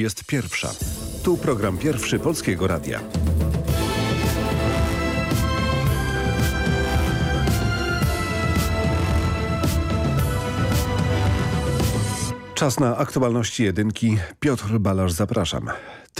jest pierwsza. Tu program pierwszy Polskiego Radia. Czas na aktualności jedynki. Piotr Balasz, zapraszam.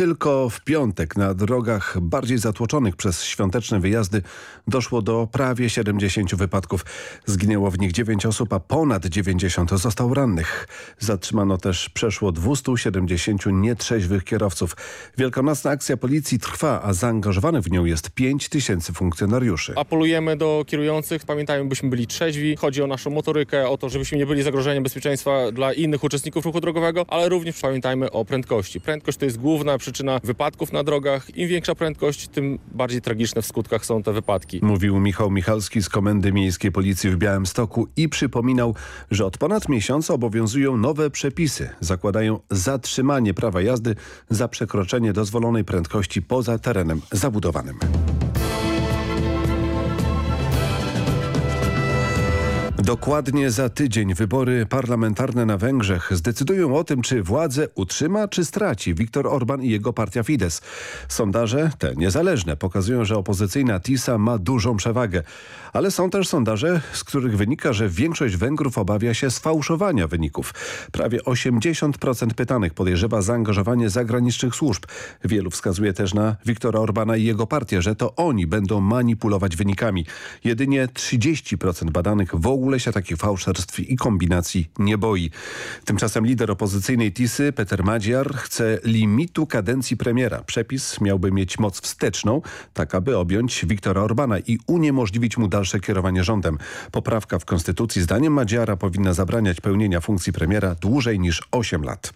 Tylko w piątek na drogach bardziej zatłoczonych przez świąteczne wyjazdy doszło do prawie 70 wypadków. Zginęło w nich 9 osób, a ponad 90 zostało rannych. Zatrzymano też przeszło 270 nietrzeźwych kierowców. Wielkanocna akcja policji trwa, a zaangażowanych w nią jest 5 tysięcy funkcjonariuszy. Apelujemy do kierujących, pamiętajmy, byśmy byli trzeźwi. Chodzi o naszą motorykę, o to, żebyśmy nie byli zagrożeniem bezpieczeństwa dla innych uczestników ruchu drogowego, ale również pamiętajmy o prędkości. Prędkość to jest główna przyczyna wypadków na drogach. Im większa prędkość, tym bardziej tragiczne w skutkach są te wypadki. Mówił Michał Michalski z Komendy Miejskiej Policji w Białymstoku i przypominał, że od ponad miesiąca obowiązują nowe przepisy. Zakładają zatrzymanie prawa jazdy za przekroczenie dozwolonej prędkości poza terenem zabudowanym. Dokładnie za tydzień wybory parlamentarne na Węgrzech zdecydują o tym, czy władzę utrzyma, czy straci Viktor Orban i jego partia Fidesz. Sondaże, te niezależne, pokazują, że opozycyjna TISA ma dużą przewagę. Ale są też sondaże, z których wynika, że większość Węgrów obawia się sfałszowania wyników. Prawie 80% pytanych podejrzewa zaangażowanie zagranicznych służb. Wielu wskazuje też na Viktora Orbana i jego partię, że to oni będą manipulować wynikami. Jedynie 30% badanych w ogóle się takich fałszerstw i kombinacji nie boi. Tymczasem lider opozycyjnej Tisy, Peter Madziar, chce limitu kadencji premiera. Przepis miałby mieć moc wsteczną, tak aby objąć Viktora Orbana i uniemożliwić mu dalsze kierowanie rządem. Poprawka w konstytucji zdaniem Madziara powinna zabraniać pełnienia funkcji premiera dłużej niż 8 lat.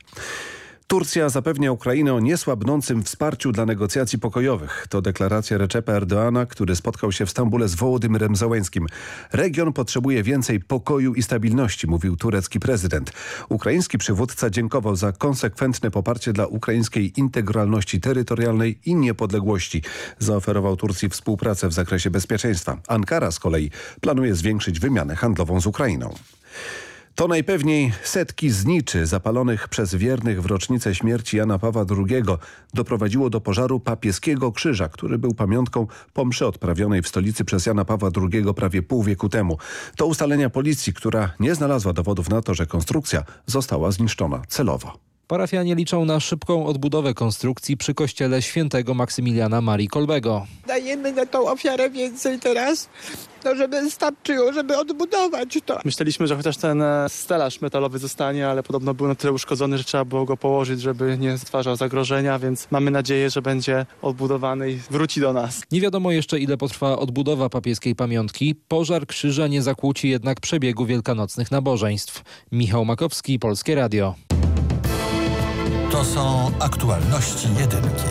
Turcja zapewnia Ukrainę o niesłabnącym wsparciu dla negocjacji pokojowych. To deklaracja Recepa Erdoana, który spotkał się w Stambule z Wołodymyrem Załęskim. Region potrzebuje więcej pokoju i stabilności, mówił turecki prezydent. Ukraiński przywódca dziękował za konsekwentne poparcie dla ukraińskiej integralności terytorialnej i niepodległości. Zaoferował Turcji współpracę w zakresie bezpieczeństwa. Ankara z kolei planuje zwiększyć wymianę handlową z Ukrainą. To najpewniej setki zniczy zapalonych przez wiernych w rocznicę śmierci Jana Pawła II doprowadziło do pożaru papieskiego krzyża, który był pamiątką po mszy odprawionej w stolicy przez Jana Pawła II prawie pół wieku temu. To ustalenia policji, która nie znalazła dowodów na to, że konstrukcja została zniszczona celowo. Parafianie liczą na szybką odbudowę konstrukcji przy kościele świętego Maksymiliana Marii Kolbego. Dajemy na tą ofiarę więcej teraz, no żeby starczyło, żeby odbudować to. Myśleliśmy, że chociaż ten e, stelaż metalowy zostanie, ale podobno był na tyle uszkodzony, że trzeba było go położyć, żeby nie stwarzał zagrożenia, więc mamy nadzieję, że będzie odbudowany i wróci do nas. Nie wiadomo jeszcze ile potrwa odbudowa papieskiej pamiątki. Pożar krzyża nie zakłóci jednak przebiegu wielkanocnych nabożeństw. Michał Makowski, Polskie Radio. To są aktualności jedynki.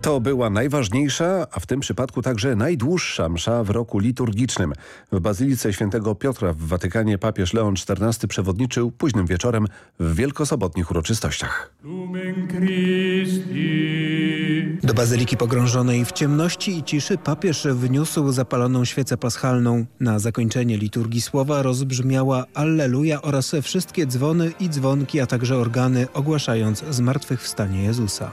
To była najważniejsza, a w tym przypadku także najdłuższa msza w roku liturgicznym. W Bazylice Świętego Piotra w Watykanie papież Leon XIV przewodniczył późnym wieczorem w wielkosobotnich uroczystościach. Do bazyliki pogrążonej w ciemności i ciszy papież wniósł zapaloną świecę paschalną. Na zakończenie liturgii słowa rozbrzmiała Alleluja oraz wszystkie dzwony i dzwonki, a także organy ogłaszając zmartwychwstanie Jezusa.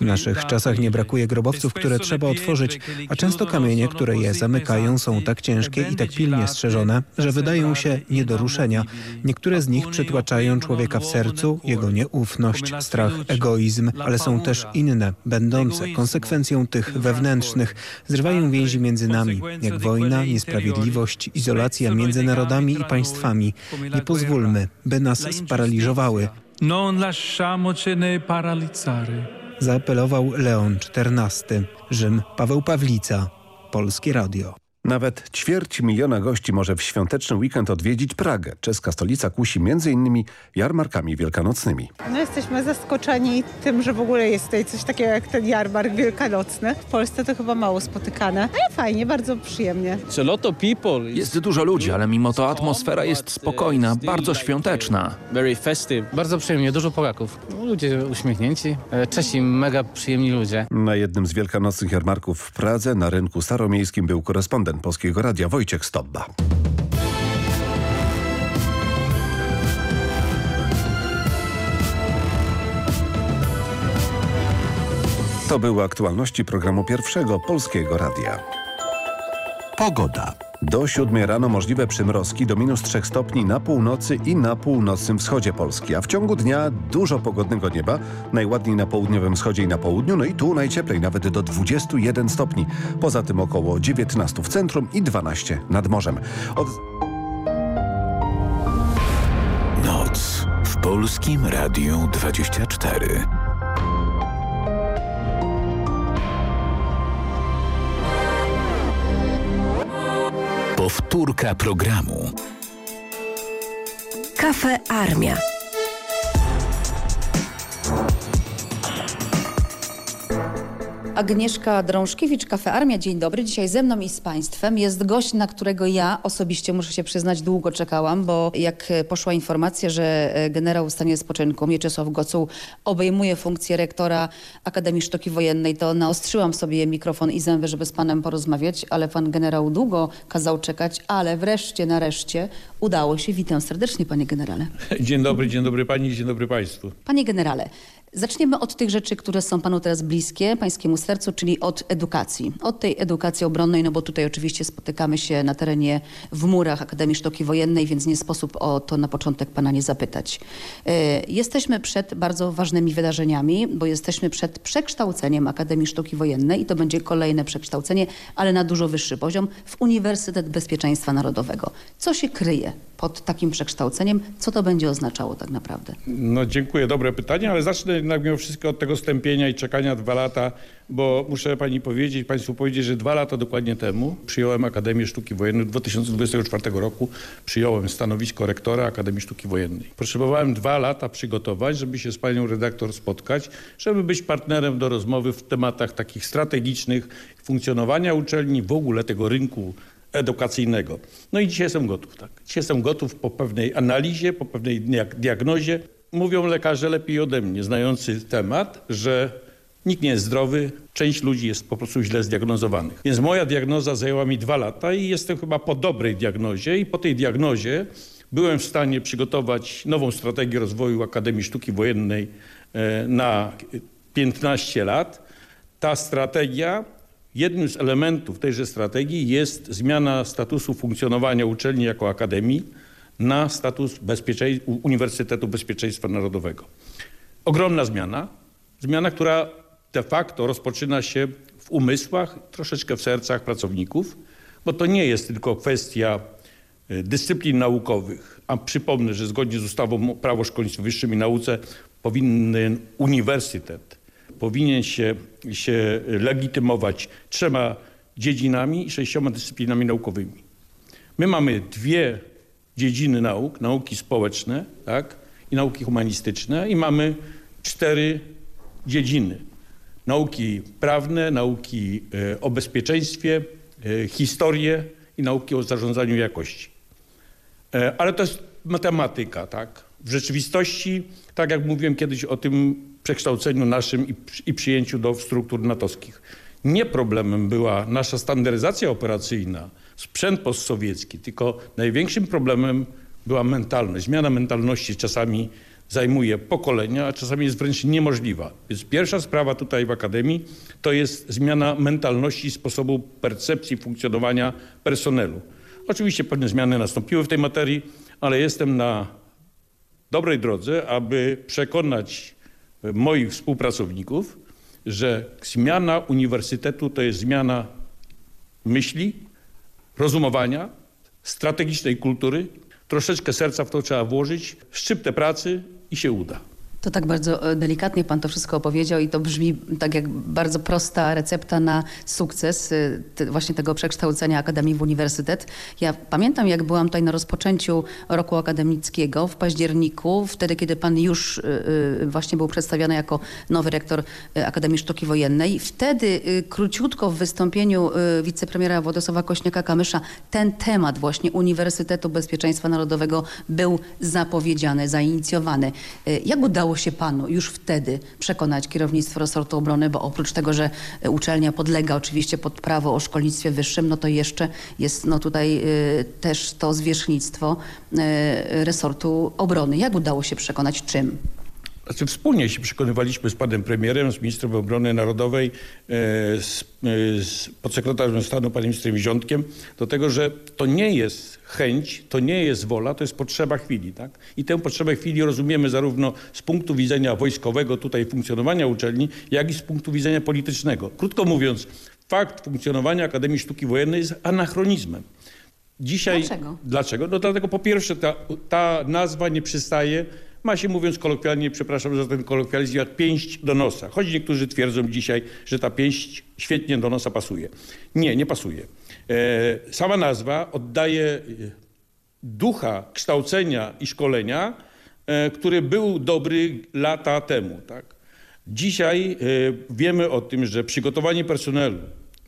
W naszych czasach nie brakuje grobowców, które trzeba otworzyć, a często kamienie, które je zamykają są tak ciężkie i tak pilnie strzeżone, że wydają się nie do ruszenia. Niektóre z nich przytłaczają człowieka w sercu, jego nieufność, strach, egoizm, ale są też inne, będące konsekwencją tych wewnętrznych. Zrywają więzi między nami, jak wojna, niesprawiedliwość, izolacja między narodami i państwami. Nie pozwólmy, by nas sparaliżowały. Non lasciamocene paralizzare. Zaapelował Leon XIV. Rzym Paweł Pawlica. Polskie Radio. Nawet ćwierć miliona gości może w świąteczny weekend odwiedzić Pragę. Czeska stolica kusi m.in. jarmarkami wielkanocnymi. No jesteśmy zaskoczeni tym, że w ogóle jest tutaj coś takiego jak ten jarmark wielkanocny. W Polsce to chyba mało spotykane, ale fajnie, bardzo przyjemnie. Jest dużo ludzi, ale mimo to atmosfera jest spokojna, bardzo świąteczna. Bardzo przyjemnie, dużo Polaków. Ludzie uśmiechnięci, e, Czesi mega przyjemni ludzie. Na jednym z wielkanocnych jarmarków w Pradze na rynku staromiejskim był korespondent 1 Polskiego Radia Wojciech Stobba. To były aktualności programu pierwszego Polskiego Radia. Pogoda. Do 7 rano możliwe przymrozki do minus 3 stopni na północy i na północnym wschodzie Polski, a w ciągu dnia dużo pogodnego nieba, najładniej na południowym wschodzie i na południu, no i tu najcieplej, nawet do 21 stopni. Poza tym około 19 w centrum i 12 nad morzem. Od... Noc w Polskim Radiu 24. Powtórka programu. Kafe Armia. Agnieszka Drążkiewicz, Kafe Armia. Dzień dobry. Dzisiaj ze mną i z Państwem jest gość, na którego ja osobiście, muszę się przyznać, długo czekałam, bo jak poszła informacja, że generał w stanie spoczynku Mieczysław Gocuł obejmuje funkcję rektora Akademii Sztuki Wojennej, to naostrzyłam sobie mikrofon i zęby, żeby z Panem porozmawiać, ale Pan generał długo kazał czekać, ale wreszcie, nareszcie udało się. Witam serdecznie, Panie generale. Dzień dobry, dzień dobry Pani, dzień dobry Państwu. Panie generale, Zaczniemy od tych rzeczy, które są panu teraz bliskie, pańskiemu sercu, czyli od edukacji. Od tej edukacji obronnej, no bo tutaj oczywiście spotykamy się na terenie w murach Akademii Sztuki Wojennej, więc nie sposób o to na początek pana nie zapytać. Jesteśmy przed bardzo ważnymi wydarzeniami, bo jesteśmy przed przekształceniem Akademii Sztuki Wojennej i to będzie kolejne przekształcenie, ale na dużo wyższy poziom, w Uniwersytet Bezpieczeństwa Narodowego. Co się kryje pod takim przekształceniem? Co to będzie oznaczało tak naprawdę? No dziękuję, dobre pytanie, ale zacznę jednak mimo wszystko od tego stępienia i czekania dwa lata, bo muszę pani powiedzieć, państwu powiedzieć, że dwa lata dokładnie temu przyjąłem Akademię Sztuki Wojennej. W 2024 roku przyjąłem stanowisko rektora Akademii Sztuki Wojennej. Potrzebowałem dwa lata przygotować, żeby się z panią redaktor spotkać, żeby być partnerem do rozmowy w tematach takich strategicznych funkcjonowania uczelni, w ogóle tego rynku edukacyjnego. No i dzisiaj jestem gotów, tak. Dzisiaj jestem gotów po pewnej analizie, po pewnej diagnozie. Mówią lekarze lepiej ode mnie, znający temat, że nikt nie jest zdrowy, część ludzi jest po prostu źle zdiagnozowanych. Więc moja diagnoza zajęła mi dwa lata i jestem chyba po dobrej diagnozie i po tej diagnozie byłem w stanie przygotować nową strategię rozwoju Akademii Sztuki Wojennej na 15 lat. Ta strategia Jednym z elementów tejże strategii jest zmiana statusu funkcjonowania uczelni jako akademii na status Uniwersytetu Bezpieczeństwa Narodowego. Ogromna zmiana, zmiana, która de facto rozpoczyna się w umysłach, troszeczkę w sercach pracowników, bo to nie jest tylko kwestia dyscyplin naukowych, a przypomnę, że zgodnie z ustawą Prawo o szkolnictwie wyższym i nauce powinien uniwersytet powinien się, się legitymować trzema dziedzinami i sześcioma dyscyplinami naukowymi. My mamy dwie dziedziny nauk, nauki społeczne tak, i nauki humanistyczne i mamy cztery dziedziny. Nauki prawne, nauki o bezpieczeństwie, historię i nauki o zarządzaniu jakości. Ale to jest matematyka, tak? W rzeczywistości, tak jak mówiłem kiedyś o tym przekształceniu naszym i, i przyjęciu do struktur natowskich. Nie problemem była nasza standaryzacja operacyjna, sprzęt postsowiecki, tylko największym problemem była mentalność. Zmiana mentalności czasami zajmuje pokolenia, a czasami jest wręcz niemożliwa. Więc pierwsza sprawa tutaj w Akademii to jest zmiana mentalności sposobu percepcji funkcjonowania personelu. Oczywiście pewne zmiany nastąpiły w tej materii, ale jestem na dobrej drodze, aby przekonać moich współpracowników, że zmiana uniwersytetu to jest zmiana myśli, rozumowania, strategicznej kultury. Troszeczkę serca w to trzeba włożyć, szczyptę pracy i się uda. To tak bardzo delikatnie pan to wszystko opowiedział i to brzmi tak jak bardzo prosta recepta na sukces te, właśnie tego przekształcenia Akademii w Uniwersytet. Ja pamiętam jak byłam tutaj na rozpoczęciu roku akademickiego w październiku, wtedy kiedy pan już y, właśnie był przedstawiany jako nowy rektor Akademii Sztuki Wojennej. Wtedy króciutko w wystąpieniu wicepremiera Władysława Kośniaka-Kamysza ten temat właśnie Uniwersytetu Bezpieczeństwa Narodowego był zapowiedziany, zainicjowany. Jak udało udało się panu już wtedy przekonać kierownictwo resortu obrony, bo oprócz tego, że uczelnia podlega oczywiście pod prawo o szkolnictwie wyższym, no to jeszcze jest no tutaj y, też to zwierzchnictwo y, resortu obrony. Jak udało się przekonać czym? Znaczy wspólnie się przekonywaliśmy z panem premierem, z ministrem obrony narodowej, e, z, e, z podsekretarzem stanu panem ministrem Wziątkiem do tego, że to nie jest chęć, to nie jest wola, to jest potrzeba chwili. Tak? I tę potrzebę chwili rozumiemy zarówno z punktu widzenia wojskowego, tutaj funkcjonowania uczelni, jak i z punktu widzenia politycznego. Krótko mówiąc, fakt funkcjonowania Akademii Sztuki Wojennej jest anachronizmem. Dzisiaj, Dlaczego? Dlaczego? No dlatego po pierwsze ta, ta nazwa nie przystaje, ma się mówiąc kolokwialnie, przepraszam za ten kolokwializm, jak pięść do nosa. Choć niektórzy twierdzą dzisiaj, że ta pięść świetnie do nosa pasuje. Nie, nie pasuje. E, sama nazwa oddaje ducha kształcenia i szkolenia, e, który był dobry lata temu. Tak? Dzisiaj e, wiemy o tym, że przygotowanie personelu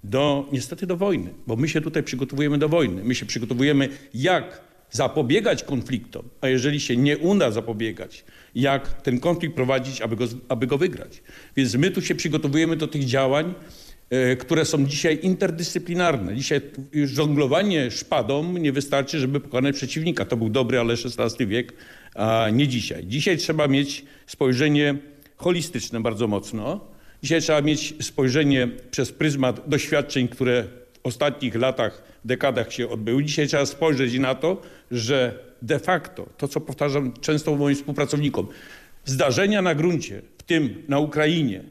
do, niestety do wojny, bo my się tutaj przygotowujemy do wojny. My się przygotowujemy jak zapobiegać konfliktom, a jeżeli się nie uda zapobiegać, jak ten konflikt prowadzić, aby go, aby go wygrać. Więc my tu się przygotowujemy do tych działań, e, które są dzisiaj interdyscyplinarne. Dzisiaj już żonglowanie szpadą nie wystarczy, żeby pokonać przeciwnika. To był dobry, ale XVI wiek, a nie dzisiaj. Dzisiaj trzeba mieć spojrzenie holistyczne bardzo mocno. Dzisiaj trzeba mieć spojrzenie przez pryzmat doświadczeń, które ostatnich latach, dekadach się odbyły. Dzisiaj trzeba spojrzeć na to, że de facto, to co powtarzam często moim współpracownikom, zdarzenia na gruncie, w tym na Ukrainie,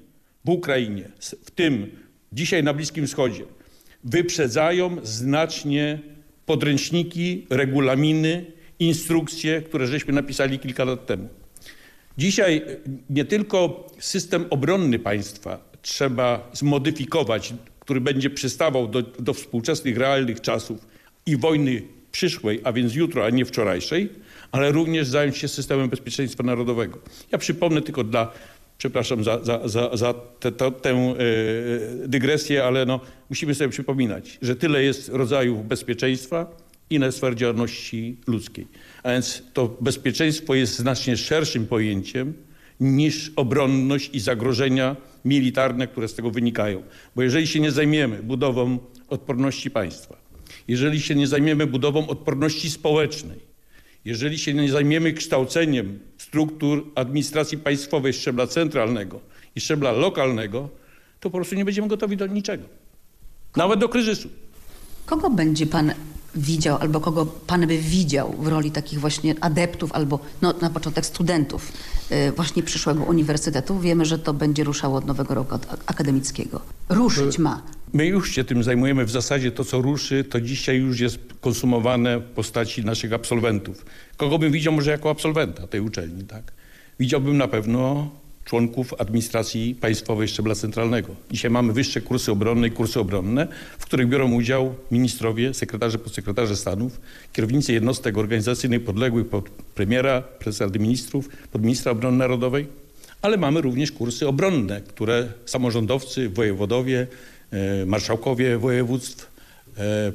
w Ukrainie, w tym dzisiaj na Bliskim Wschodzie, wyprzedzają znacznie podręczniki, regulaminy, instrukcje, które żeśmy napisali kilka lat temu. Dzisiaj nie tylko system obronny państwa trzeba zmodyfikować, który będzie przystawał do, do współczesnych, realnych czasów i wojny przyszłej, a więc jutro, a nie wczorajszej, ale również zająć się systemem bezpieczeństwa narodowego. Ja przypomnę tylko dla, przepraszam za, za, za, za te, to, tę e, dygresję, ale no, musimy sobie przypominać, że tyle jest rodzajów bezpieczeństwa, inne sfer działalności ludzkiej. A więc to bezpieczeństwo jest znacznie szerszym pojęciem niż obronność i zagrożenia militarne, które z tego wynikają. Bo jeżeli się nie zajmiemy budową odporności państwa, jeżeli się nie zajmiemy budową odporności społecznej, jeżeli się nie zajmiemy kształceniem struktur administracji państwowej szczebla centralnego i szczebla lokalnego, to po prostu nie będziemy gotowi do niczego. Nawet do kryzysu. Kogo będzie pan widział, albo kogo pan by widział w roli takich właśnie adeptów, albo no, na początek studentów y, właśnie przyszłego uniwersytetu? Wiemy, że to będzie ruszało od nowego roku akademickiego. Ruszyć ma. My już się tym zajmujemy. W zasadzie to, co ruszy, to dzisiaj już jest konsumowane w postaci naszych absolwentów. Kogo bym widział może jako absolwenta tej uczelni, tak? Widziałbym na pewno członków administracji państwowej szczebla centralnego. Dzisiaj mamy wyższe kursy obronne i kursy obronne, w których biorą udział ministrowie, sekretarze, podsekretarze stanów, kierownicy jednostek organizacyjnych podległych pod premiera, prezesa Rady Ministrów, pod ministra obrony narodowej, ale mamy również kursy obronne, które samorządowcy, wojewodowie, e, marszałkowie województw, e,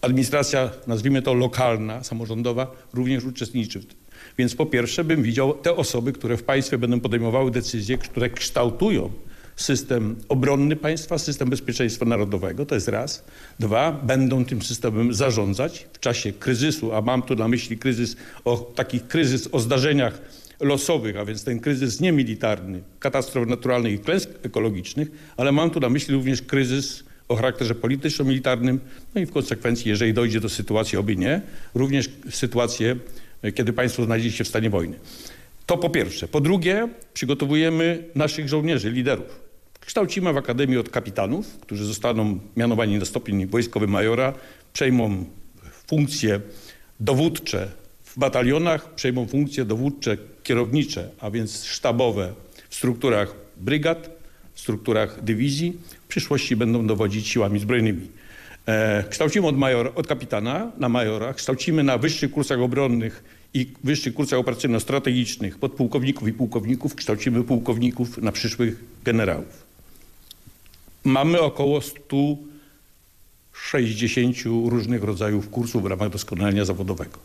administracja, nazwijmy to lokalna, samorządowa, również uczestniczy w tym. Więc po pierwsze bym widział te osoby, które w państwie będą podejmowały decyzje, które kształtują system obronny państwa, system bezpieczeństwa narodowego, to jest raz. Dwa, będą tym systemem zarządzać w czasie kryzysu, a mam tu na myśli kryzys, o takich kryzys o zdarzeniach losowych, a więc ten kryzys niemilitarny, katastrof naturalnych i klęsk ekologicznych, ale mam tu na myśli również kryzys o charakterze polityczno-militarnym, no i w konsekwencji, jeżeli dojdzie do sytuacji, oby nie, również sytuację kiedy państwo znajdzie się w stanie wojny. To po pierwsze. Po drugie, przygotowujemy naszych żołnierzy, liderów. Kształcimy w Akademii od kapitanów, którzy zostaną mianowani na stopień wojskowy majora, przejmą funkcje dowódcze w batalionach, przejmą funkcje dowódcze kierownicze, a więc sztabowe w strukturach brygad, w strukturach dywizji. W przyszłości będą dowodzić siłami zbrojnymi. E, kształcimy od, majora, od kapitana na majora, kształcimy na wyższych kursach obronnych i wyższych kursach operacyjno-strategicznych podpułkowników i pułkowników, kształcimy pułkowników na przyszłych generałów. Mamy około 160 różnych rodzajów kursów w ramach doskonalenia zawodowego.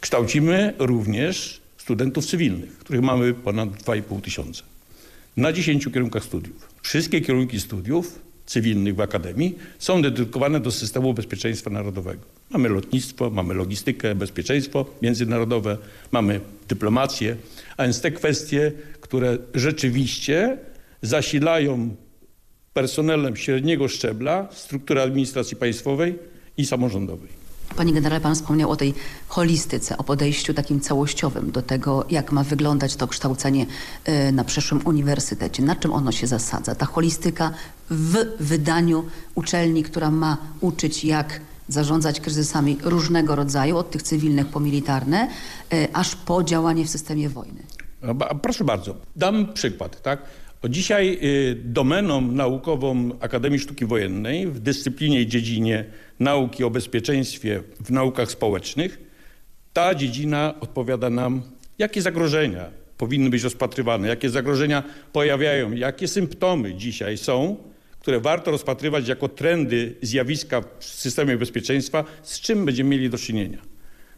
Kształcimy również studentów cywilnych, których mamy ponad 2,5 tysiąca na 10 kierunkach studiów. Wszystkie kierunki studiów cywilnych w Akademii są dedykowane do systemu bezpieczeństwa narodowego. Mamy lotnictwo, mamy logistykę, bezpieczeństwo międzynarodowe, mamy dyplomację, a więc te kwestie, które rzeczywiście zasilają personelem średniego szczebla struktury administracji państwowej i samorządowej. Panie generale, pan wspomniał o tej holistyce, o podejściu takim całościowym do tego, jak ma wyglądać to kształcenie y, na przyszłym uniwersytecie. Na czym ono się zasadza? Ta holistyka w wydaniu uczelni, która ma uczyć, jak zarządzać kryzysami różnego rodzaju, od tych cywilnych po militarne, y, aż po działanie w systemie wojny. Proszę bardzo, dam przykład. Tak? O dzisiaj y, domeną naukową Akademii Sztuki Wojennej w dyscyplinie i dziedzinie nauki o bezpieczeństwie w naukach społecznych, ta dziedzina odpowiada nam, jakie zagrożenia powinny być rozpatrywane, jakie zagrożenia pojawiają, jakie symptomy dzisiaj są, które warto rozpatrywać jako trendy, zjawiska w systemie bezpieczeństwa, z czym będziemy mieli do czynienia.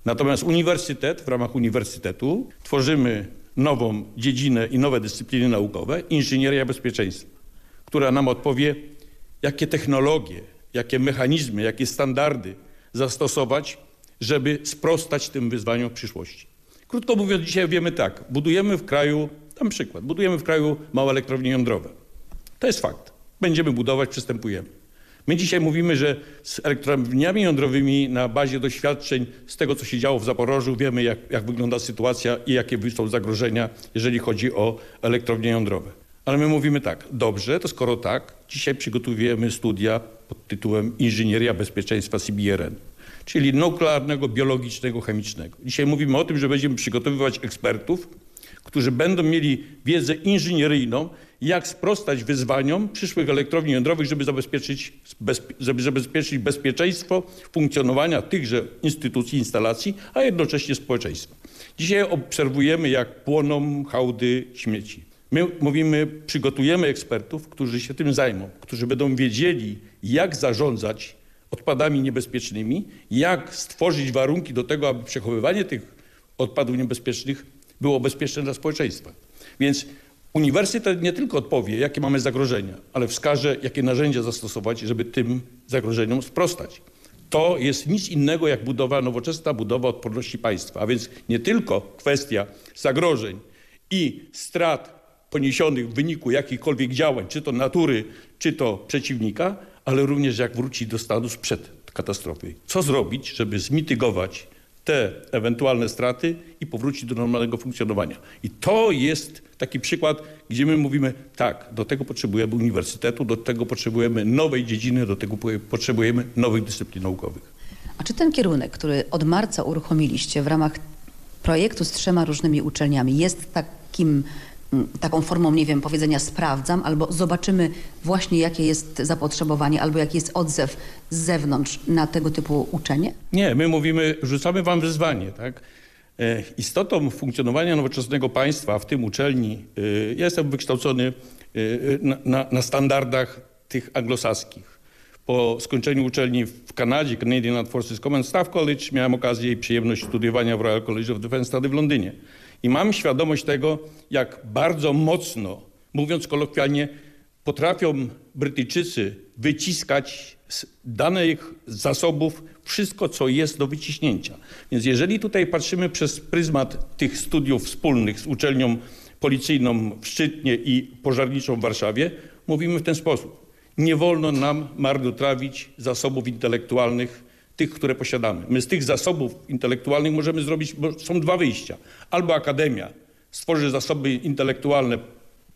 Natomiast uniwersytet, w ramach uniwersytetu tworzymy nową dziedzinę i nowe dyscypliny naukowe, inżynieria bezpieczeństwa, która nam odpowie, jakie technologie, jakie mechanizmy, jakie standardy zastosować, żeby sprostać tym wyzwaniom w przyszłości. Krótko mówiąc, dzisiaj wiemy tak, budujemy w kraju, dam przykład, budujemy w kraju małe elektrownie jądrowe. To jest fakt. Będziemy budować, przystępujemy. My dzisiaj mówimy, że z elektrowniami jądrowymi na bazie doświadczeń z tego, co się działo w Zaporożu, wiemy, jak, jak wygląda sytuacja i jakie są zagrożenia, jeżeli chodzi o elektrownie jądrowe. Ale my mówimy tak, dobrze, to skoro tak, dzisiaj przygotowujemy studia pod tytułem Inżynieria Bezpieczeństwa CBRN, czyli nuklearnego, biologicznego, chemicznego. Dzisiaj mówimy o tym, że będziemy przygotowywać ekspertów, którzy będą mieli wiedzę inżynieryjną, jak sprostać wyzwaniom przyszłych elektrowni jądrowych, żeby zabezpieczyć, żeby zabezpieczyć bezpieczeństwo funkcjonowania tychże instytucji, instalacji, a jednocześnie społeczeństwa. Dzisiaj obserwujemy, jak płoną hałdy śmieci. My mówimy, przygotujemy ekspertów, którzy się tym zajmą, którzy będą wiedzieli, jak zarządzać odpadami niebezpiecznymi, jak stworzyć warunki do tego, aby przechowywanie tych odpadów niebezpiecznych było bezpieczne dla społeczeństwa. Więc uniwersytet nie tylko odpowie, jakie mamy zagrożenia, ale wskaże, jakie narzędzia zastosować, żeby tym zagrożeniom sprostać. To jest nic innego jak budowa, nowoczesna budowa odporności państwa, a więc nie tylko kwestia zagrożeń i strat poniesionych w wyniku jakichkolwiek działań, czy to natury, czy to przeciwnika, ale również jak wrócić do stanu sprzed katastrofy. Co zrobić, żeby zmitygować te ewentualne straty i powrócić do normalnego funkcjonowania. I to jest taki przykład, gdzie my mówimy tak, do tego potrzebujemy uniwersytetu, do tego potrzebujemy nowej dziedziny, do tego potrzebujemy nowych dyscyplin naukowych. A czy ten kierunek, który od marca uruchomiliście w ramach projektu z trzema różnymi uczelniami jest takim taką formą, nie wiem, powiedzenia sprawdzam, albo zobaczymy właśnie jakie jest zapotrzebowanie, albo jaki jest odzew z zewnątrz na tego typu uczenie? Nie, my mówimy, rzucamy wam wyzwanie, tak? E, istotą funkcjonowania nowoczesnego państwa, w tym uczelni, e, jestem wykształcony e, na, na, na standardach tych anglosaskich. Po skończeniu uczelni w Kanadzie, Canadian Armed Forces Command Staff College, miałem okazję i przyjemność studiowania w Royal College of Defence Study w Londynie. I mam świadomość tego, jak bardzo mocno, mówiąc kolokwialnie, potrafią Brytyjczycy wyciskać z danych zasobów wszystko, co jest do wyciśnięcia. Więc jeżeli tutaj patrzymy przez pryzmat tych studiów wspólnych z uczelnią policyjną w Szczytnie i pożarniczą w Warszawie, mówimy w ten sposób. Nie wolno nam marnotrawić zasobów intelektualnych tych, które posiadamy. My z tych zasobów intelektualnych możemy zrobić, bo są dwa wyjścia. Albo akademia stworzy zasoby intelektualne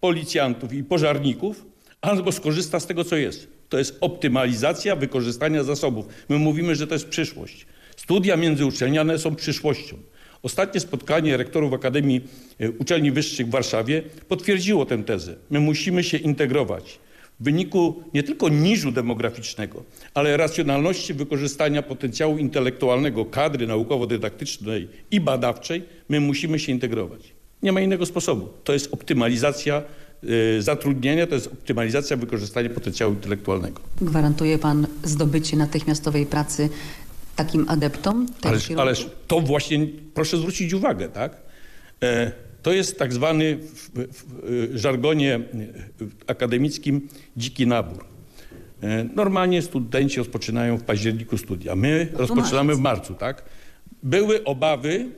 policjantów i pożarników, albo skorzysta z tego, co jest. To jest optymalizacja wykorzystania zasobów. My mówimy, że to jest przyszłość. Studia międzyuczelniane są przyszłością. Ostatnie spotkanie rektorów Akademii e, Uczelni Wyższych w Warszawie potwierdziło tę tezę. My musimy się integrować w wyniku nie tylko niżu demograficznego, ale racjonalności wykorzystania potencjału intelektualnego kadry naukowo-dydaktycznej i badawczej, my musimy się integrować. Nie ma innego sposobu. To jest optymalizacja y, zatrudnienia, to jest optymalizacja wykorzystania potencjału intelektualnego. Gwarantuje pan zdobycie natychmiastowej pracy takim adeptom? Ależ, ależ to właśnie, proszę zwrócić uwagę, tak? E, to jest tak zwany w, w żargonie akademickim dziki nabór. E, Normalnie studenci rozpoczynają w październiku studia. My rozpoczynamy w marcu, tak? Były obawy,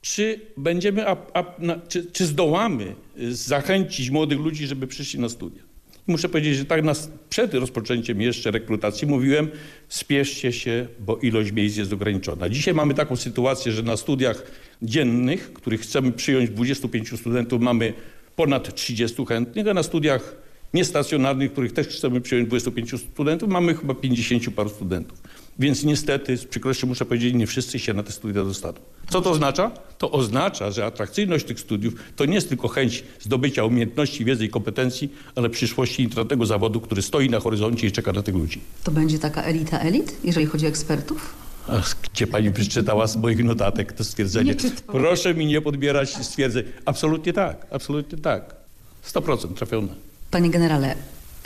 czy będziemy, a, a, na, czy, czy zdołamy y, zachęcić młodych ludzi, żeby przyszli na studia. I muszę powiedzieć, że tak nas, przed rozpoczęciem jeszcze rekrutacji mówiłem, spieszcie się, bo ilość miejsc jest ograniczona. Dzisiaj mamy taką sytuację, że na studiach dziennych, których chcemy przyjąć 25 studentów, mamy ponad 30 chętnych, a na studiach niestacjonarnych, których też chcemy przyjąć 25 studentów, mamy chyba 50 paru studentów. Więc niestety, z przykrością muszę powiedzieć, nie wszyscy się na te studia dostaną. Co to oznacza? To oznacza, że atrakcyjność tych studiów to nie jest tylko chęć zdobycia umiejętności, wiedzy i kompetencji, ale przyszłości intratnego zawodu, który stoi na horyzoncie i czeka na tych ludzi. To będzie taka elita elit, jeżeli chodzi o ekspertów? Ach, gdzie pani przeczytała z moich notatek to stwierdzenie? Proszę mi nie podbierać stwierdzeń. Absolutnie tak, absolutnie tak. 100% trafione. Panie generale,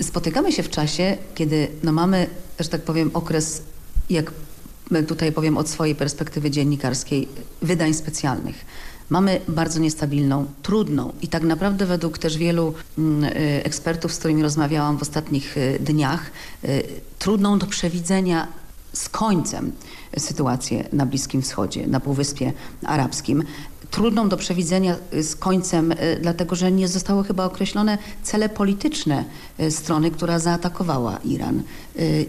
spotykamy się w czasie, kiedy no mamy, że tak powiem, okres, jak tutaj powiem od swojej perspektywy dziennikarskiej, wydań specjalnych. Mamy bardzo niestabilną, trudną i tak naprawdę według też wielu mm, y, ekspertów, z którymi rozmawiałam w ostatnich y, dniach, y, trudną do przewidzenia z końcem sytuację na Bliskim Wschodzie, na Półwyspie Arabskim. Trudną do przewidzenia y, z końcem, y, dlatego że nie zostały chyba określone cele polityczne y, strony, która zaatakowała Iran.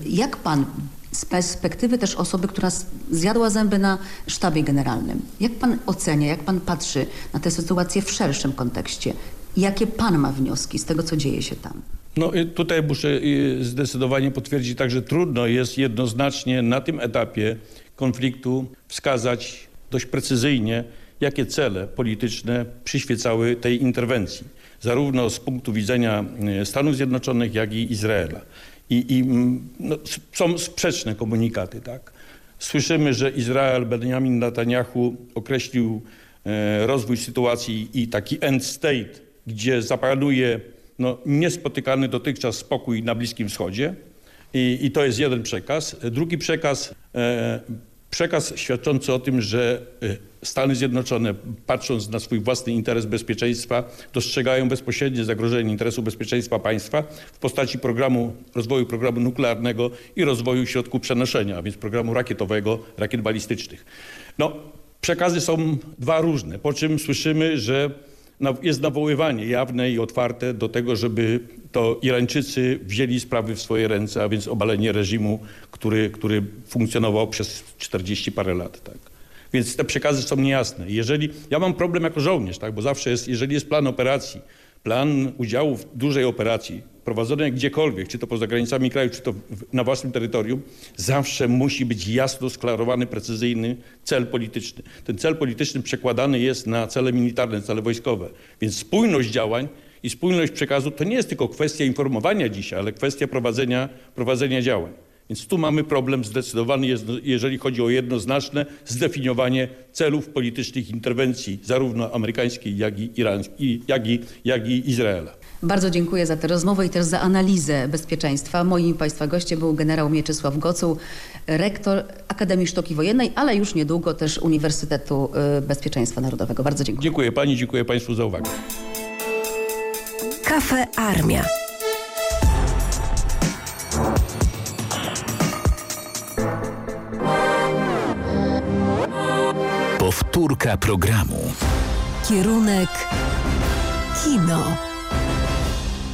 Jak pan z perspektywy też osoby, która zjadła zęby na sztabie generalnym, jak pan ocenia, jak pan patrzy na tę sytuację w szerszym kontekście? Jakie pan ma wnioski z tego, co dzieje się tam? No y, tutaj muszę y, zdecydowanie potwierdzić tak, że trudno jest jednoznacznie na tym etapie konfliktu wskazać dość precyzyjnie, jakie cele polityczne przyświecały tej interwencji, zarówno z punktu widzenia y, Stanów Zjednoczonych, jak i Izraela. I, i mm, no, są sprzeczne komunikaty, tak? Słyszymy, że Izrael, Benjamin Netanyahu określił e, rozwój sytuacji i taki end state, gdzie zapanuje no, niespotykany dotychczas spokój na Bliskim Wschodzie. I, I to jest jeden przekaz. Drugi przekaz, e, przekaz świadczący o tym, że e, Stany Zjednoczone, patrząc na swój własny interes bezpieczeństwa, dostrzegają bezpośrednie zagrożenie interesu bezpieczeństwa państwa w postaci programu, rozwoju programu nuklearnego i rozwoju środków przenoszenia, a więc programu rakietowego, rakiet balistycznych. No, przekazy są dwa różne, po czym słyszymy, że jest nawoływanie jawne i otwarte do tego, żeby to Irańczycy wzięli sprawy w swoje ręce, a więc obalenie reżimu, który, który funkcjonował przez 40 parę lat. Tak. Więc te przekazy są niejasne. Jeżeli, ja mam problem jako żołnierz, tak, bo zawsze jest, jeżeli jest plan operacji, plan udziału w dużej operacji, prowadzonej gdziekolwiek, czy to poza granicami kraju, czy to na własnym terytorium, zawsze musi być jasno sklarowany, precyzyjny cel polityczny. Ten cel polityczny przekładany jest na cele militarne, cele wojskowe. Więc spójność działań i spójność przekazu to nie jest tylko kwestia informowania dzisiaj, ale kwestia prowadzenia, prowadzenia działań. Więc tu mamy problem zdecydowany, jest- jeżeli chodzi o jednoznaczne zdefiniowanie celów politycznych interwencji, zarówno amerykańskiej, jak i, irańskiej, jak i, jak i Izraela. Bardzo dziękuję za tę rozmowę i też za analizę bezpieczeństwa. Moim Państwa gościem był generał Mieczysław Gocuł, rektor Akademii Sztuki Wojennej, ale już niedługo też Uniwersytetu y, Bezpieczeństwa Narodowego. Bardzo dziękuję. Dziękuję Pani, dziękuję Państwu za uwagę. Kafe Armia. Powtórka programu. Kierunek kino.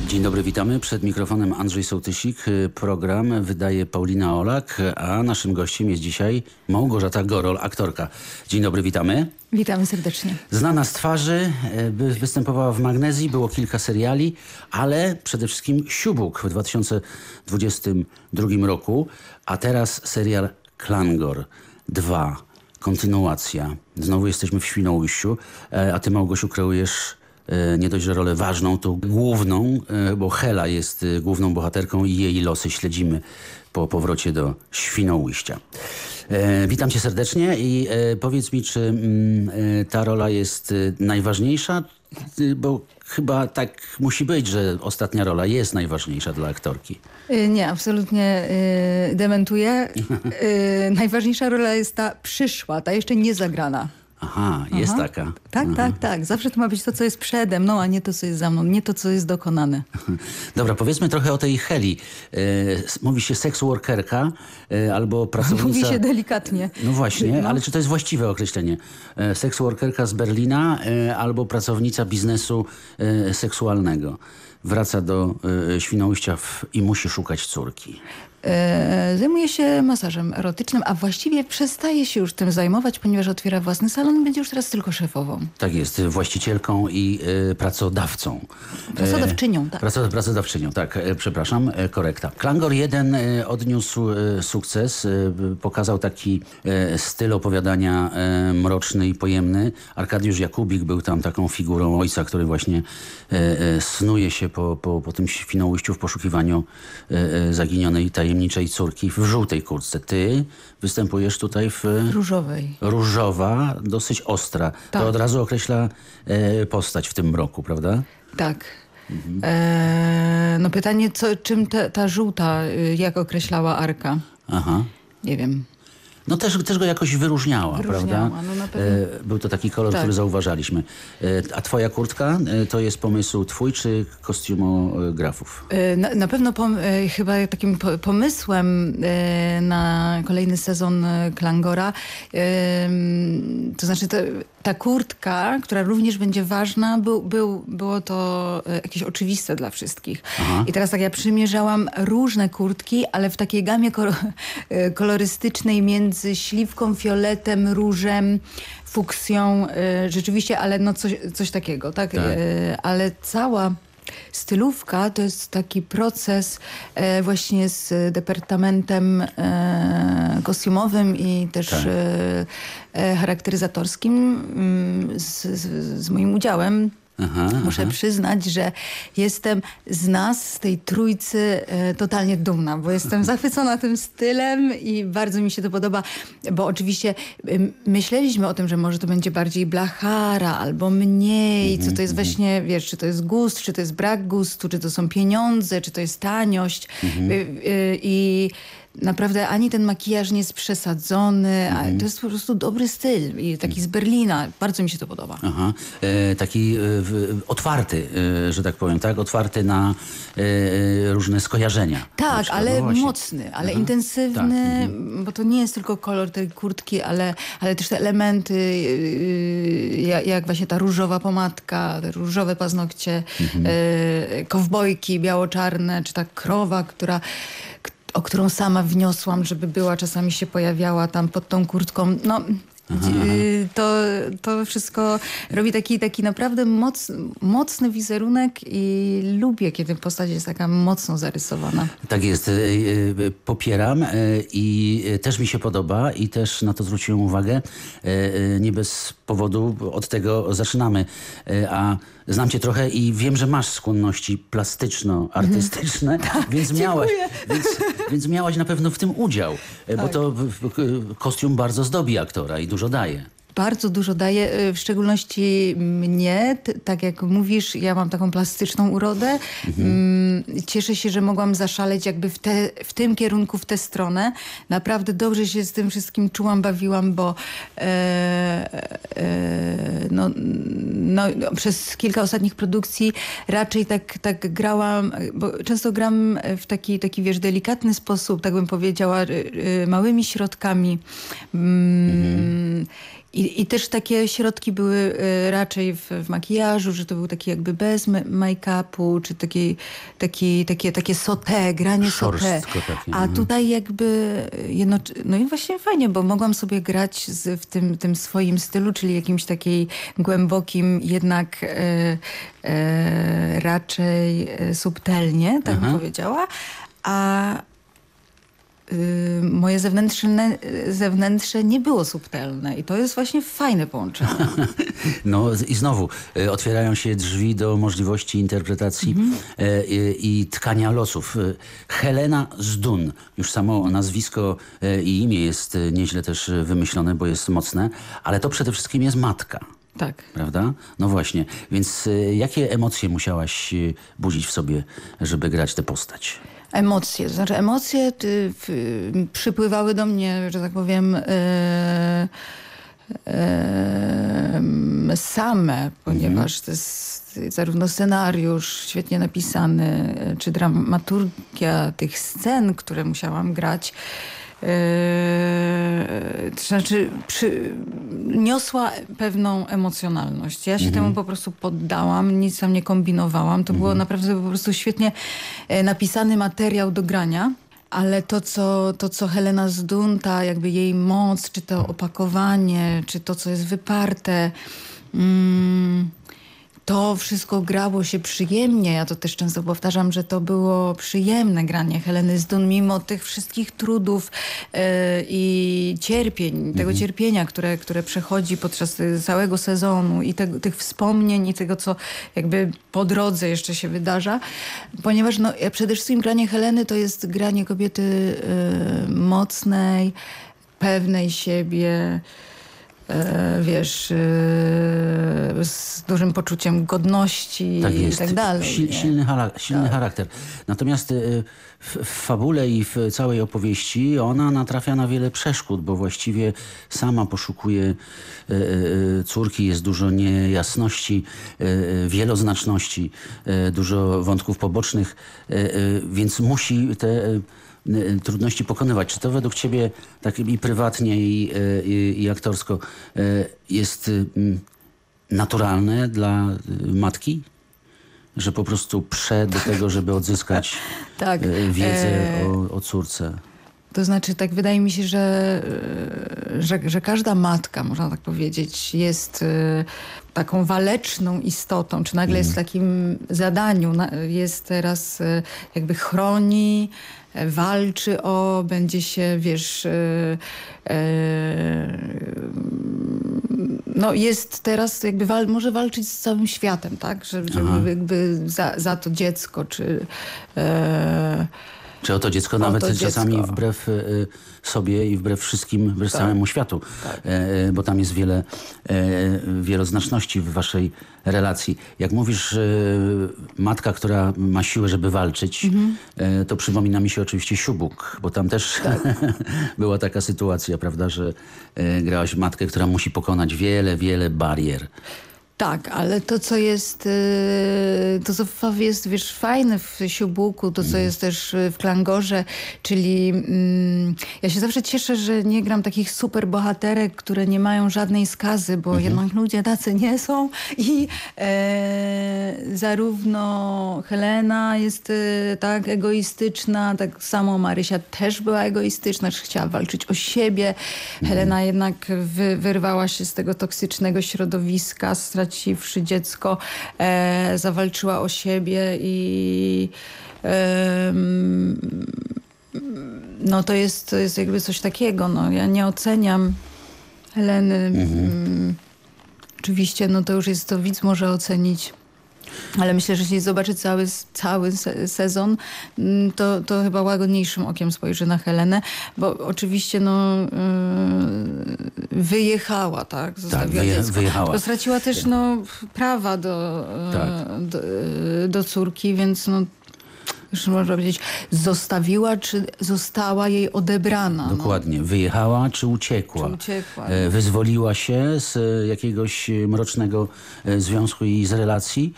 Dzień dobry, witamy. Przed mikrofonem Andrzej Sołtysik. Program wydaje Paulina Olak, a naszym gościem jest dzisiaj Małgorzata Gorol, aktorka. Dzień dobry, witamy. Witamy serdecznie. Znana z twarzy, e, by- występowała w Magnezji, było kilka seriali, ale przede wszystkim Siubuk w 2022 roku, a teraz serial Klangor 2, kontynuacja. Znowu jesteśmy w Świnoujściu, e, a ty Małgosiu kreujesz e, nie dość, że rolę ważną, to główną, e, bo Hela jest główną bohaterką i jej losy śledzimy po powrocie do Świnoujścia. Witam cię serdecznie i powiedz mi, czy mm, ta rola jest najważniejsza, bo chyba tak musi być, że ostatnia rola jest najważniejsza dla aktorki. Y, Nie, absolutnie y, dementuję. Y, najważniejsza rola jest ta przyszła, ta jeszcze nie zagrana. Aha, jest Aha. taka. Tak, tak, tak. Zawsze to ma być to, co jest przede mną, a nie to, co jest za mną. Nie to, co jest dokonane. Dobra, powiedzmy trochę o tej Heli. E, mówi się sex workerka e, albo pracownica... Mówi się delikatnie. No właśnie, No. ale czy to jest właściwe określenie? E, Sex workerka z Berlina e, albo pracownica biznesu seksualnego. Wraca do e, Świnoujścia w, i musi szukać córki. E, zajmuje się masażem erotycznym, a właściwie przestaje się już tym zajmować, ponieważ otwiera własny salon i będzie już teraz tylko szefową. Tak jest, właścicielką i e, pracodawcą. Pracodawczynią, tak. Praco, pracodawczynią, tak, e, przepraszam, e, korekta. Klangor 1 e, odniósł e, sukces, e, pokazał taki e, styl opowiadania e, mroczny i pojemny. Arkadiusz Jakubik był tam taką figurą ojca, który właśnie e, e, snuje się po, po, po tym Świnoujściu w poszukiwaniu e, e, zaginionej tajemniczej córki w żółtej kurtce. Ty występujesz tutaj w... Różowej. Różowa, dosyć ostra. Tak. To od razu określa e, postać w tym mroku, prawda? Tak. E, no pytanie, co, czym te, ta żółta, y, jak określała Arka? Aha. Nie wiem. No też, też go jakoś wyróżniała, Wyróżniała, prawda? no pewno. E, był to taki kolor, Tak. który zauważaliśmy. E, a twoja kurtka e, to jest pomysł twój czy kostiumografów? Na, na pewno pom, chyba takim po, pomysłem na kolejny sezon Klangora, to znaczy ta, ta kurtka, która również będzie ważna, był, był, było to e, jakieś oczywiste dla wszystkich. Aha. I teraz tak ja przymierzałam różne kurtki, ale w takiej gamie e, kolorystycznej między śliwką, fioletem, różem, fuksją, e, rzeczywiście, ale no coś, coś takiego, tak? Tak. Ale cała stylówka to jest taki proces e, właśnie z departamentem e, kostiumowym i też Tak. e, e, charakteryzatorskim mm, z, z, z moim udziałem. Aha, Muszę aha. przyznać, że jestem z nas, z tej trójcy e, totalnie dumna, bo jestem zachwycona tym stylem i bardzo mi się to podoba, bo oczywiście myśleliśmy o tym, że może to będzie bardziej blachara albo mniej, co to jest właśnie, wiesz, czy to jest gust, czy to jest brak gustu, czy to są pieniądze, czy to jest taniość Mhm. Y, y, i naprawdę ani ten makijaż nie jest przesadzony, a to jest po prostu dobry styl i taki z Berlina. Bardzo mi się to podoba. Aha. E, taki e, otwarty, e, że tak powiem, tak? Otwarty na e, e, różne skojarzenia. Tak, ale No mocny, ale Aha. intensywny, bo to nie jest tylko kolor tej kurtki, ale, ale też te elementy, yy, jak, właśnie ta różowa pomadka, te różowe paznokcie, Mhm. kowbojki biało-czarne, czy ta krowa, która o którą sama wniosłam, żeby była, czasami się pojawiała tam pod tą kurtką. No, yy, to, to wszystko robi taki, taki naprawdę moc, mocny wizerunek i lubię, kiedy postać jest taka mocno zarysowana. Tak jest, e, e, popieram i też mi się podoba i też na to zwróciłem uwagę. Nie bez powodu od tego zaczynamy. A znam cię trochę i wiem, że masz skłonności plastyczno-artystyczne, więc, miałaś, więc, więc miałaś na pewno w tym udział, e, bo Tak. to kostium bardzo zdobi aktora i dużo daje. Bardzo dużo daje, y, w szczególności mnie, tak jak mówisz, ja mam taką plastyczną urodę. Mm, Cieszę się, że mogłam zaszaleć jakby w, te, w tym kierunku, w tę stronę. Naprawdę dobrze się z tym wszystkim czułam, bawiłam, bo e, e, no, no, no, przez kilka ostatnich produkcji raczej tak, tak grałam, bo często gram w taki, taki wiesz, delikatny sposób, tak bym powiedziała, y, y, małymi środkami. Mm, i, I też takie środki były y, raczej w, w makijażu, że to był taki jakby bez ma- make-upu, czy taki, taki, takie, takie sauté, granie takie, A mhm. tutaj jakby jedno, no i właśnie fajnie, bo mogłam sobie grać z, w tym, tym swoim stylu, czyli jakimś takiej głębokim, jednak e, e, raczej subtelnie, tak bym Aha. powiedziała. A moje zewnętrzne, zewnętrzne nie było subtelne i to jest właśnie fajne połączenie. No i znowu e, otwierają się drzwi do możliwości interpretacji e, i, i tkania losów. Helena Zdun, już samo nazwisko i imię jest nieźle też wymyślone, bo jest mocne, ale to przede wszystkim jest matka. Tak. Prawda? No właśnie. Więc jakie emocje musiałaś budzić w sobie, żeby grać tę postać? Emocje, to znaczy emocje ty, w, przypływały do mnie, że tak powiem, e, same, ponieważ to jest zarówno scenariusz świetnie napisany, e, czy dramaturgia tych scen, które musiałam grać, Yy, to znaczy przy, niosła pewną emocjonalność. Ja się Mhm. temu po prostu poddałam, nic tam nie kombinowałam. To było naprawdę po prostu świetnie e, napisany materiał do grania. Ale to co, to, co Helena Zdunta, jakby jej moc, czy to opakowanie, czy to, co jest wyparte, mm, to wszystko grało się przyjemnie. Ja to też często powtarzam, że to było przyjemne granie Heleny Zdun, mimo tych wszystkich trudów e, i cierpień, tego cierpienia, które, które przechodzi podczas y, całego sezonu i tego, tych wspomnień i tego, co jakby po drodze jeszcze się wydarza. Ponieważ no, ja przede wszystkim granie Heleny to jest granie kobiety e, mocnej, pewnej siebie, e, wiesz, e, z dużym poczuciem godności Tak i tak dalej. Sil, silny hala- silny charakter. Natomiast y, w, w fabule i w całej opowieści ona natrafia na wiele przeszkód, bo właściwie sama poszukuje córki, jest dużo niejasności, wieloznaczności, dużo wątków pobocznych, więc musi te trudności pokonywać. Czy to według ciebie tak i prywatnie i, y, i, i aktorsko y, jest y, mm, naturalne dla y, matki? Że po prostu prze do tego, żeby odzyskać Tak, y, wiedzę e, o, o córce. To znaczy, tak wydaje mi się, że, że, że każda matka, można tak powiedzieć, jest taką waleczną istotą, czy nagle jest w takim zadaniu, jest teraz jakby chroni, walczy o, będzie się, wiesz, e, e, no jest teraz jakby wal, może walczyć z całym światem, tak? Aha. żeby jakby za, za to dziecko, czy... Czy o to dziecko O nawet to czasami dziecko. wbrew y, sobie i wbrew wszystkim, wbrew Tak. całemu światu. E, e, bo tam jest wiele e, wieloznaczności w waszej relacji. Jak mówisz, matka, która ma siłę, żeby walczyć, Mhm. to przypomina mi się oczywiście Siubuk, bo tam też Tak. była taka sytuacja, prawda, że grałaś matkę, która musi pokonać wiele, wiele barier. Tak, ale to, co jest, y, to, co jest wiesz, fajne w Siubuku, to, co jest też y, w Klangorze, czyli mm, ja się zawsze cieszę, że nie gram takich super bohaterek, które nie mają żadnej skazy, bo jednak ludzie tacy nie są. I e, zarówno Helena jest y, tak egoistyczna, tak samo Marysia też była egoistyczna, że chciała walczyć o siebie. Helena jednak wy, wyrwała się z tego toksycznego środowiska, straciwszy dziecko, e, zawalczyła o siebie i em, no to jest, to jest jakby coś takiego. No, ja nie oceniam Heleny. Mm, Oczywiście, no to już jest to widz może ocenić. Ale myślę, że jeśli zobaczy cały, cały se- sezon, mm, to, to chyba łagodniejszym okiem spojrzy na Helenę, bo oczywiście no, yy, wyjechała, tak? Zostawiła wyje- dziecko. wyjechała. Tylko straciła też no, prawa do, Tak. do, yy, do córki, więc no, już można powiedzieć, zostawiła, czy została jej odebrana. no. Dokładnie. Wyjechała czy uciekła? Czy uciekła. E, Wyzwoliła się z e, jakiegoś e, mrocznego związku i z relacji?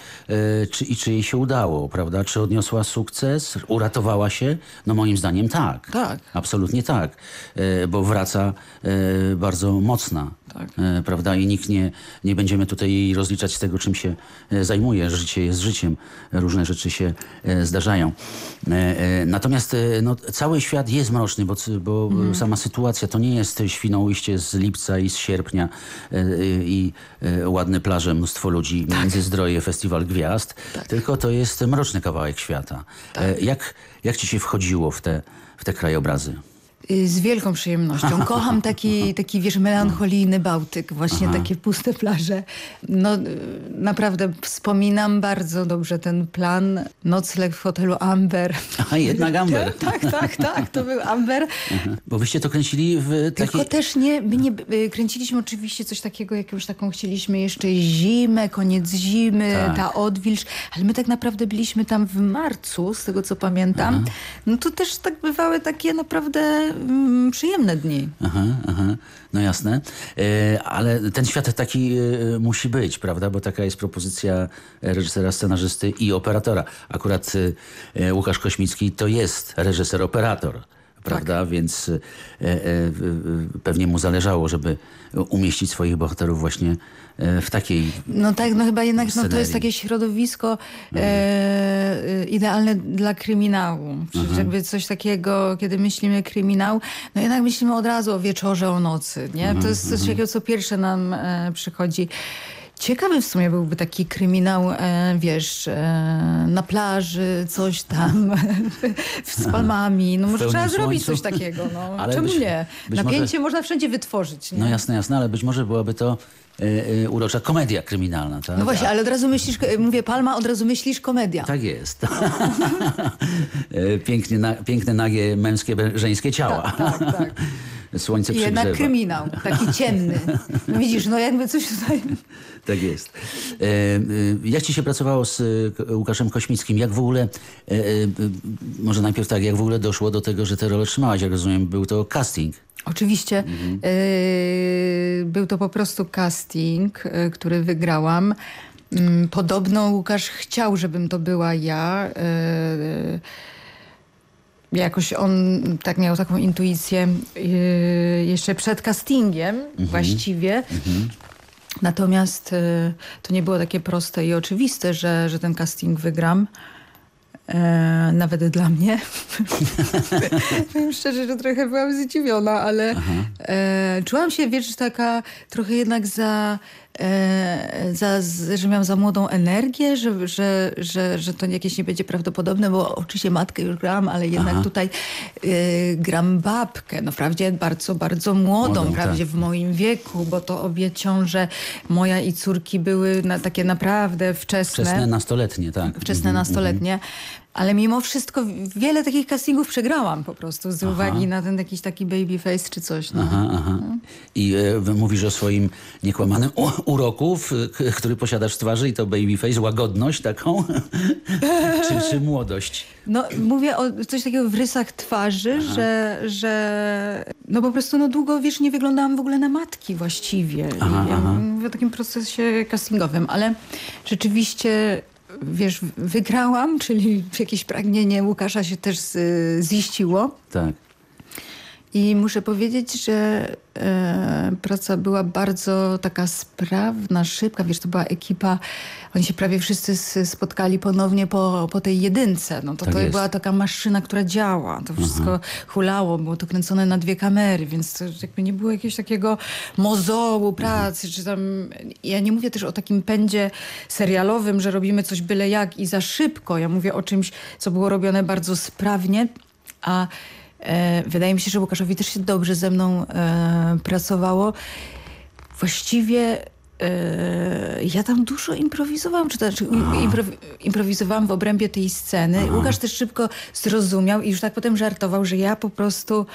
Czy, I czy jej się udało, prawda? Czy odniosła sukces? Uratowała się? No moim zdaniem tak. Tak. Absolutnie tak. Bo wraca bardzo mocna. Tak. E, Prawda? I nikt nie, nie będziemy tutaj rozliczać z tego, czym się e, zajmuje. Życie jest życiem. Różne rzeczy się e, zdarzają. Natomiast no, cały świat jest mroczny, bo, bo Mhm. sama sytuacja to nie jest Świnoujście z lipca i z sierpnia i ładne plaże, mnóstwo ludzi, Międzyzdroje, Festiwal Gwiazd, tylko to jest mroczny kawałek świata. E, Jak, jak ci się wchodziło w te, w te krajobrazy? Y, Z wielką przyjemnością. Kocham taki, taki wiesz, melancholijny Bałtyk, właśnie Aha. takie puste plaże. No y, naprawdę wspominam bardzo dobrze ten plan. Nocleg w hotelu Amber. A jednak Amber. tak, tak, tak, to był Amber. Bo wyście to kręcili w Tylko takiej... też nie, my nie y, kręciliśmy oczywiście coś takiego, jakąś taką chcieliśmy jeszcze zimę, koniec zimy, Tak. ta odwilż, ale my tak naprawdę byliśmy tam w marcu, z tego co pamiętam. No to też tak bywały takie naprawdę przyjemne dni. Aha, aha, no jasne. E, ale ten świat taki e, musi być, prawda? Bo taka jest propozycja reżysera, scenarzysty i operatora. Akurat e, Łukasz Kośmicki to jest reżyser-operator. Prawda? Tak. Więc e, e, pewnie mu zależało, żeby umieścić swoich bohaterów właśnie w takiej No tak, no chyba jednak no, to jest takie środowisko e, idealne dla kryminału. Czyli mhm. jakby coś takiego, kiedy myślimy kryminał, no jednak myślimy od razu o wieczorze, o nocy. Nie? Mhm. To jest coś mhm. takiego, co pierwsze nam e, przychodzi. Ciekawy w sumie byłby taki kryminał, e, wiesz, e, na plaży, coś tam, z palmami. No może trzeba słońcu. zrobić coś takiego. No. Czemu być, nie? Być Napięcie może... można wszędzie wytworzyć. Nie? No jasne, jasne, ale być może byłaby to e, e, urocza komedia kryminalna. Tak? No właśnie, ale od razu myślisz, mówię palma, od razu myślisz komedia. Tak jest. Pięknie, na, piękne, nagie, męskie, żeńskie ciała. Tak, tak, tak. Słońce I Jednak kryminał, taki ciemny. No widzisz, no jakby coś tutaj... Tak jest. Jak ci się pracowało z Łukaszem Kośmickim? Jak w ogóle, może najpierw tak, jak w ogóle doszło do tego, że tę rolę trzymałaś? Jak rozumiem, był to casting. Oczywiście. Mhm. Był to po prostu casting, który wygrałam. Mm, podobno Łukasz chciał, żebym to była ja jakoś on tak miał taką intuicję jeszcze przed castingiem mhm. właściwie. Mhm. Natomiast to nie było takie proste i oczywiste, że, że ten casting wygram. E, nawet dla mnie. Powiem szczerze, że trochę byłam zdziwiona, ale e, czułam się, wiesz, taka trochę jednak za, za, że miałam za młodą energię, że, że, że, że to jakieś nie będzie prawdopodobne, bo oczywiście matkę już gram, ale jednak Aha. tutaj e, gram babkę, no wprawdzie bardzo, bardzo młodą, młodą wprawdzie tak. w moim wieku, bo to obie ciąże moja i córki były na, takie naprawdę wczesne. Wczesne nastoletnie, tak. Wczesne mhm, nastoletnie. Mhm. Ale mimo wszystko wiele takich castingów przegrałam po prostu z aha. uwagi na ten jakiś taki baby face czy coś. No. Aha, aha. No. I e, mówisz o swoim niekłamanym uroku, który posiadasz w twarzy i to baby face, łagodność taką, czy, czy młodość? No mówię o coś takiego w rysach twarzy, że, że no po prostu no długo, wiesz, nie wyglądałam w ogóle na matki właściwie. Aha, ja mówię o takim procesie castingowym, ale rzeczywiście wiesz, wygrałam, czyli jakieś pragnienie Łukasza się też ziściło. Tak. I muszę powiedzieć, że e, praca była bardzo taka sprawna, szybka. Wiesz, to była ekipa, oni się prawie wszyscy spotkali ponownie po, po tej jedynce. No to, tak to była taka maszyna, która działa. To wszystko Aha. hulało, było to kręcone na dwie kamery, więc to jakby nie było jakiegoś takiego mozołu pracy, czy tam... Ja nie mówię też o takim pędzie serialowym, że robimy coś byle jak i za szybko. Ja mówię o czymś, co było robione bardzo sprawnie, a wydaje mi się, że Łukaszowi też się dobrze ze mną e, pracowało. Właściwie e, ja tam dużo improwizowałam, czy to znaczy improw improwizowałam w obrębie tej sceny. Aha. Łukasz też szybko zrozumiał i już tak potem żartował, że ja po prostu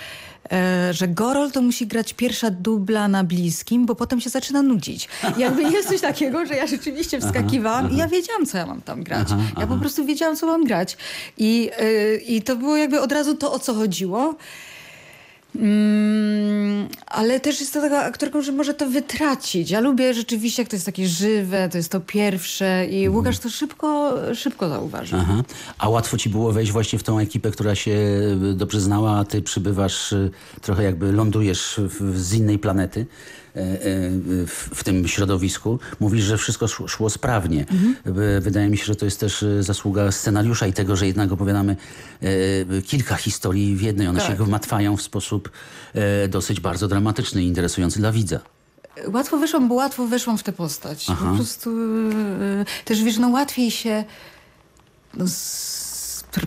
E, że Gorol to musi grać pierwsza dubla na bliskim, bo potem się zaczyna nudzić. Jakby jest coś takiego, że ja rzeczywiście wskakiwałam aha, aha. i ja wiedziałam, co ja mam tam grać. Ja po prostu wiedziałam, co mam grać. I, yy, I to było jakby od razu to, o co chodziło. Mm, ale też jest to taka aktorką, że może to wytracić. Ja lubię rzeczywiście, jak to jest takie żywe, to jest to pierwsze i mhm. Łukasz to szybko, szybko zauważył. Aha. A łatwo ci było wejść właśnie w tą ekipę, która się dobrze znała, a ty przybywasz, y, trochę jakby lądujesz z innej planety. E, e, w, tym środowisku. Mówisz, że wszystko szło sprawnie. Mhm. Wydaje mi się, że to jest też zasługa scenariusza i tego, że jednak opowiadamy kilka historii w jednej. One tak. się wmatwają w sposób dosyć bardzo dramatyczny i interesujący dla widza. Łatwo wyszłam, bo łatwo weszłam w tę postać. Aha. Po prostu też wiesz, no łatwiej się no,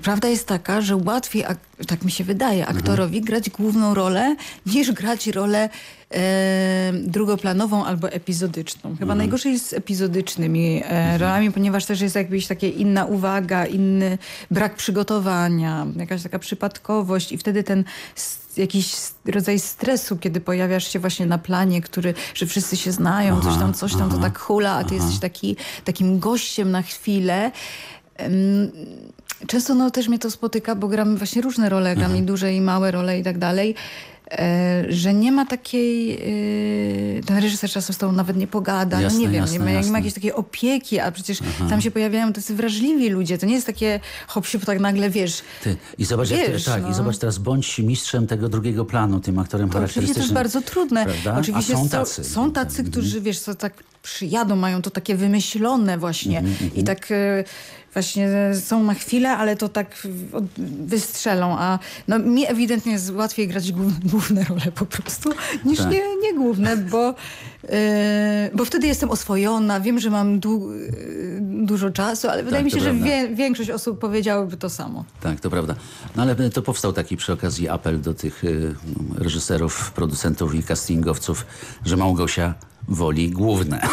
Prawda jest taka, że łatwiej, tak mi się wydaje, aktorowi grać główną rolę, niż grać rolę e, drugoplanową albo epizodyczną. Chyba mhm. najgorzej jest z epizodycznymi e, mhm. rolami, ponieważ też jest jakbyś taka inna uwaga, inny brak przygotowania, jakaś taka przypadkowość i wtedy ten jakiś rodzaj stresu, kiedy pojawiasz się właśnie na planie, który, że wszyscy się znają, aha, coś tam, coś tam, aha, to tak hula, a ty aha. jesteś taki, takim gościem na chwilę często no, też mnie to spotyka, bo gram właśnie różne role, gram i duże i małe role i tak dalej. E, że nie ma takiej, e, ten reżyser czasem z tobą nawet nie pogada, Jasne, no nie wiem, jasne, nie, ma, nie ma jakiejś takiej opieki, a przecież Aha. tam się pojawiają tacy wrażliwi ludzie, to nie jest takie hop siup, tak nagle, wiesz, Ty, I zobacz, jak, Wiesz, tak, no. i zobacz teraz, bądź mistrzem tego drugiego planu, tym aktorem To oczywiście to charakterystycznym. jest bardzo trudne. Prawda? Oczywiście A są tacy. są tacy którzy wiesz, co tak przyjadą, mają to takie wymyślone właśnie Mhm, i tak e, właśnie są na chwilę, ale to tak wystrzelą, a no, mi ewidentnie jest łatwiej grać główne, role po prostu niż Tak. nie, nie główne, bo, e, bo wtedy jestem oswojona, wiem, że mam du, e, dużo czasu, ale wydaje mi się, że wie, większość osób powiedziałyby to samo. Tak, to prawda. No ale to powstał taki przy okazji apel do tych y, no, reżyserów, producentów i castingowców, że Małgosia woli główne.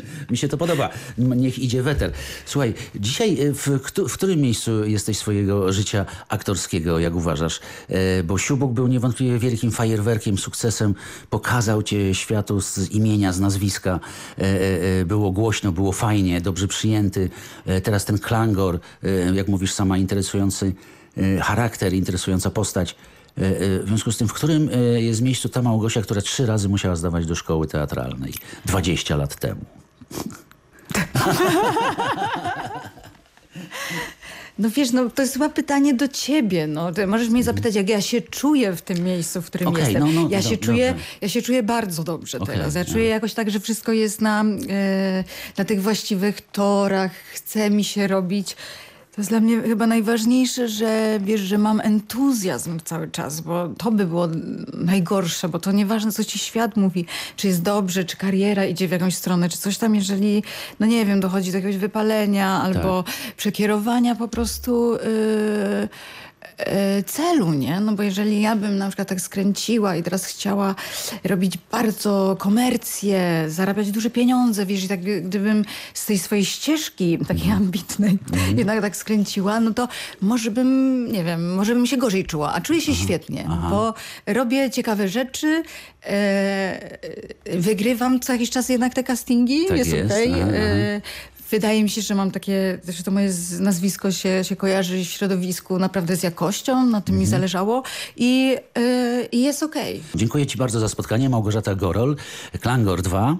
Mi się to podoba. Niech idzie weter. Słuchaj, dzisiaj y, w, w którym miejscu jesteś swojego życia aktorskiego, jak uważasz? E, Bo Siubuk był niewątpliwie wielkim fajerwerkiem, sukcesem. Pokazał cię światu z imienia, z nazwiska. E, e, e, Było głośno, było fajnie, dobrze przyjęty. E, Teraz ten klangor, e, jak mówisz sama, interesujący e, charakter, interesująca postać. E, e, W związku z tym, w którym e, jest miejscu ta Małgosia, która trzy razy musiała zdawać do szkoły teatralnej 20 lat temu? No wiesz, no to jest chyba pytanie do ciebie. No. Ty możesz mnie zapytać, jak ja się czuję w tym miejscu, w którym Okej, jestem. no, no, ja, do- się czuję, dobrze. ja się czuję bardzo dobrze Okej, teraz. Ja czuję jakoś tak, że wszystko jest na, e, na tych właściwych torach. Chce mi się robić. To jest dla mnie chyba najważniejsze, że wiesz, że mam entuzjazm cały czas, bo to by było najgorsze, bo to nieważne, co ci świat mówi, czy jest dobrze, czy kariera idzie w jakąś stronę, czy coś tam, jeżeli, no nie wiem, dochodzi do jakiegoś wypalenia albo przekierowania po prostu yy, celu, nie? No bo jeżeli ja bym na przykład tak skręciła i teraz chciała robić bardzo komercję, zarabiać duże pieniądze, wiesz, i tak gdybym z tej swojej ścieżki takiej ambitnej jednak tak skręciła, no to może bym, nie wiem, może bym się gorzej czuła, a czuję się świetnie, bo robię ciekawe rzeczy, e, wygrywam co jakiś czas jednak te castingi, Tak jest, jest, okej. aha, E, Wydaje mi się, że mam takie, że to moje nazwisko się, się kojarzy w środowisku naprawdę z jakością, na tym mi zależało i, i jest okej. Dziękuję Ci bardzo za spotkanie. Małgorzata Gorol, Klangor 2, e,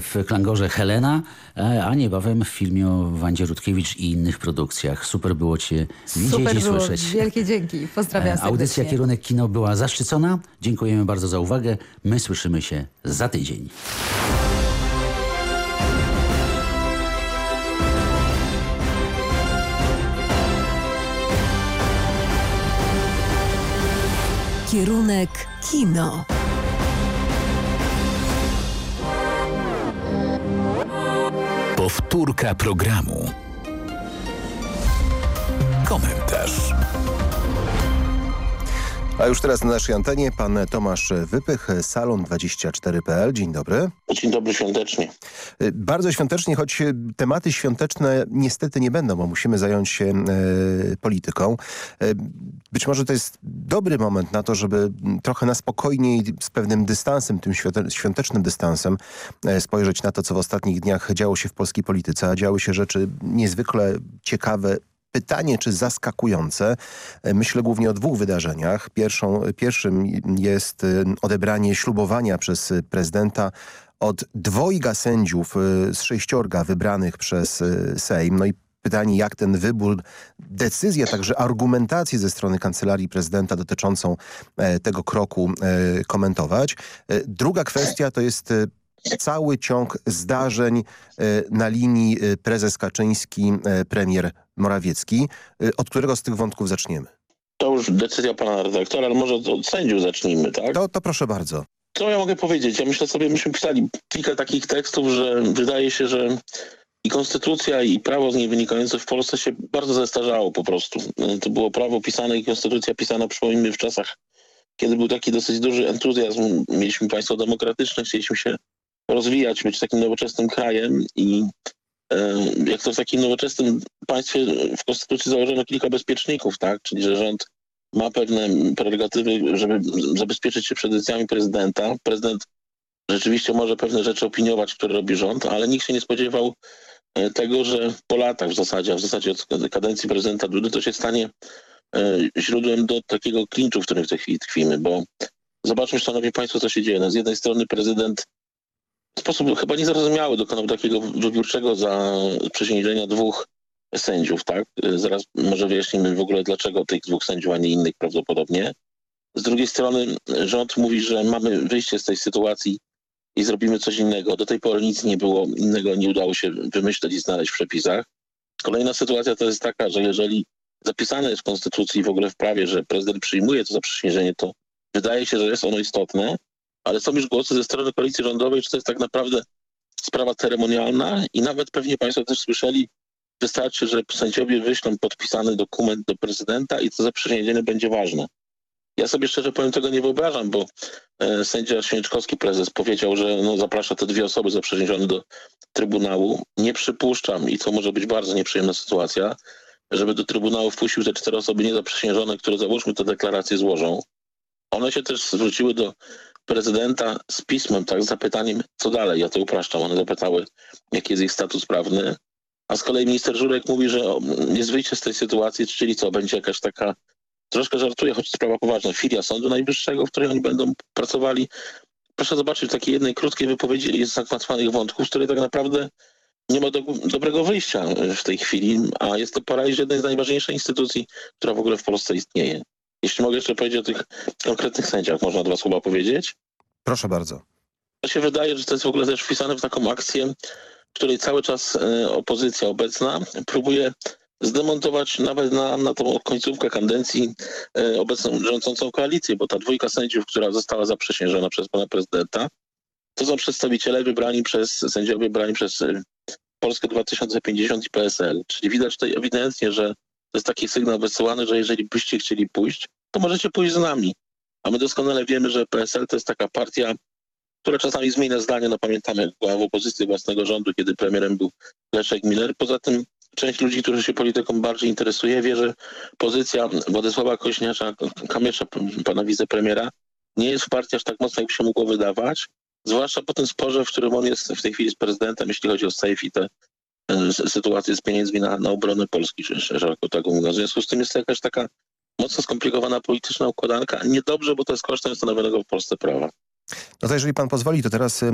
w Klangorze Helena, e, a niebawem w filmie o Wandzie Rutkiewicz i innych produkcjach. Super było Cię widzieć Super i było, słyszeć. wielkie dzięki, pozdrawiam E, Audycja serdecznie. Kierunek Kino była zaszczycona. Dziękujemy bardzo za uwagę. My słyszymy się za tydzień. Kierunek kino. Powtórka programu. Komentarz. A już teraz na naszej antenie pan Tomasz Wypych, salon24.pl. Dzień dobry. Dzień dobry świątecznie. Y, Bardzo świątecznie, choć y, tematy świąteczne niestety nie będą, bo musimy zająć się e, polityką. E, być może to jest dobry moment na to, żeby m, trochę na spokojniej, z pewnym dystansem, tym świąte- świątecznym dystansem e, spojrzeć na to, co w ostatnich dniach działo się w polskiej polityce, a działy się rzeczy niezwykle ciekawe, Pytanie, czy zaskakujące? E, Myślę głównie o dwóch wydarzeniach. Pierwszą, pierwszym jest y, odebranie ślubowania przez prezydenta od dwojga sędziów y, z sześciorga wybranych przez Sejm. No i pytanie, jak ten wybór, decyzję, także argumentację ze strony Kancelarii Prezydenta dotyczącą e, tego kroku e, komentować. E, Druga kwestia to jest e, cały ciąg zdarzeń e, na linii e, prezes Kaczyński, e, premier Morawiecki. E, Od którego z tych wątków zaczniemy? To już decyzja pana redaktora, ale może od sędziów zacznijmy, tak? To, to proszę bardzo. Co ja mogę powiedzieć? Ja myślę sobie, myśmy pisali kilka takich tekstów, że wydaje się, że i konstytucja i prawo z niej wynikające w Polsce się bardzo zestarzało po prostu. To było prawo pisane i konstytucja pisana, przypomnijmy, w czasach, kiedy był taki dosyć duży entuzjazm. Mieliśmy państwo demokratyczne, chcieliśmy się rozwijać, być takim nowoczesnym krajem i jak to w takim nowoczesnym państwie w konstytucji założono kilka bezpieczników, tak? Czyli, że rząd ma pewne prerogatywy, żeby zabezpieczyć się przed decyzjami prezydenta. Prezydent rzeczywiście może pewne rzeczy opiniować, które robi rząd, ale nikt się nie spodziewał e, tego, że po latach w zasadzie, a w zasadzie od kadencji prezydenta Dudy to się stanie e, źródłem do takiego klinczu, w którym w tej chwili tkwimy, bo zobaczmy, szanowni państwo, co się dzieje. No, z jednej strony prezydent sposób chyba niezrozumiały dokonał takiego wybiórczego zaprzysiężenia dwóch sędziów, tak? Zaraz może wyjaśnimy w ogóle dlaczego tych dwóch sędziów, a nie innych prawdopodobnie. Z drugiej strony rząd mówi, że mamy wyjście z tej sytuacji i zrobimy coś innego. Do tej pory nic nie było innego, nie udało się wymyśleć i znaleźć w przepisach. Kolejna sytuacja to jest taka, że jeżeli zapisane jest w konstytucji i w ogóle w prawie, że prezydent przyjmuje to zaprzysiężenie, to wydaje się, że jest ono istotne, ale są już głosy ze strony koalicji rządowej, że to jest tak naprawdę sprawa ceremonialna i nawet pewnie Państwo też słyszeli, wystarczy, że sędziowie wyślą podpisany dokument do prezydenta i to zaprzysiężenie będzie ważne. Ja sobie szczerze powiem tego nie wyobrażam, bo e, sędzia Święczkowski, prezes, powiedział, że no, zaprasza te dwie osoby zaprzysiężone do Trybunału. Nie przypuszczam, i to może być bardzo nieprzyjemna sytuacja, żeby do Trybunału wpuścił te cztery osoby niezaprzysiężone, które załóżmy te deklaracje złożą. One się też zwróciły do prezydenta z pismem, tak, z zapytaniem, co dalej. Ja to upraszczam. One zapytały, jaki jest ich status prawny. A z kolei minister Żurek mówi, że jest wyjście z tej sytuacji, czyli co, będzie jakaś taka, troszkę żartuje, choć sprawa poważna, filia Sądu Najwyższego, w której oni będą pracowali. Proszę zobaczyć, w takiej jednej krótkiej wypowiedzi jest zagmatwanych wątków, z której tak naprawdę nie ma do, dobrego wyjścia w tej chwili, a jest to paraliż jednej z najważniejszych instytucji, która w ogóle w Polsce istnieje. Jeśli mogę jeszcze powiedzieć o tych konkretnych sędziach, można dwa słowa powiedzieć? Proszę bardzo. To się wydaje, że to jest w ogóle też wpisane w taką akcję, w której cały czas e, opozycja obecna próbuje zdemontować nawet na, na tą końcówkę kadencji e, obecną rządzącą koalicję, bo ta dwójka sędziów, która została zaprzysiężona przez pana prezydenta, to są przedstawiciele wybrani przez, sędziowie wybrani przez e, Polskę 2050 i PSL. Czyli widać tutaj ewidentnie, że to jest taki sygnał wysyłany, że jeżeli byście chcieli pójść, to możecie pójść z nami. A my doskonale wiemy, że PSL to jest taka partia, która czasami zmienia zdanie. No pamiętamy, jak była w opozycji własnego rządu, kiedy premierem był Leszek Miller. Poza tym część ludzi, którzy się polityką bardziej interesuje, wie, że pozycja Władysława Kośniarza, Kamysza, pana wicepremiera, nie jest w partii aż tak mocno, jakby się mogło wydawać. Zwłaszcza po tym sporze, w którym on jest w tej chwili z prezydentem, jeśli chodzi o safe i te e, sytuacje z pieniędzmi na, na obronę Polski, szeroko tak mówiąc. W związku z tym jest to jakaś taka mocno skomplikowana polityczna układanka. Niedobrze, bo to jest kosztem stanowionego w Polsce prawa. No to jeżeli pan pozwoli, to teraz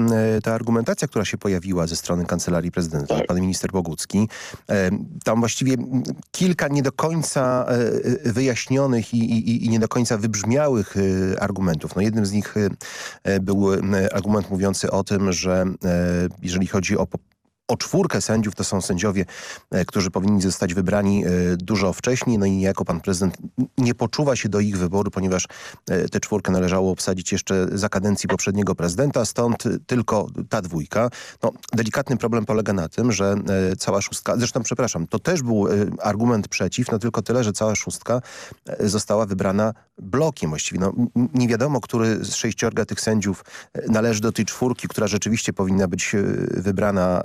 ta argumentacja, która się pojawiła ze strony Kancelarii Prezydenta, tak. pan minister Bogucki, tam właściwie kilka nie do końca e, e, wyjaśnionych i, i, i nie do końca wybrzmiałych e, argumentów. No jednym z nich był argument mówiący o tym, że jeżeli chodzi o o czwórkę sędziów to są sędziowie, e, którzy powinni zostać wybrani e, dużo wcześniej. No i niejako pan prezydent nie poczuwa się do ich wyboru, ponieważ e, tę czwórkę należało obsadzić jeszcze za kadencji poprzedniego prezydenta, stąd tylko ta dwójka. No, delikatny problem polega na tym, że cała szóstka, zresztą przepraszam, to też był argument przeciw, no tylko tyle, że cała szóstka została wybrana blokiem właściwie. No, nie wiadomo, który z sześciorga tych sędziów należy do tej czwórki, która rzeczywiście powinna być wybrana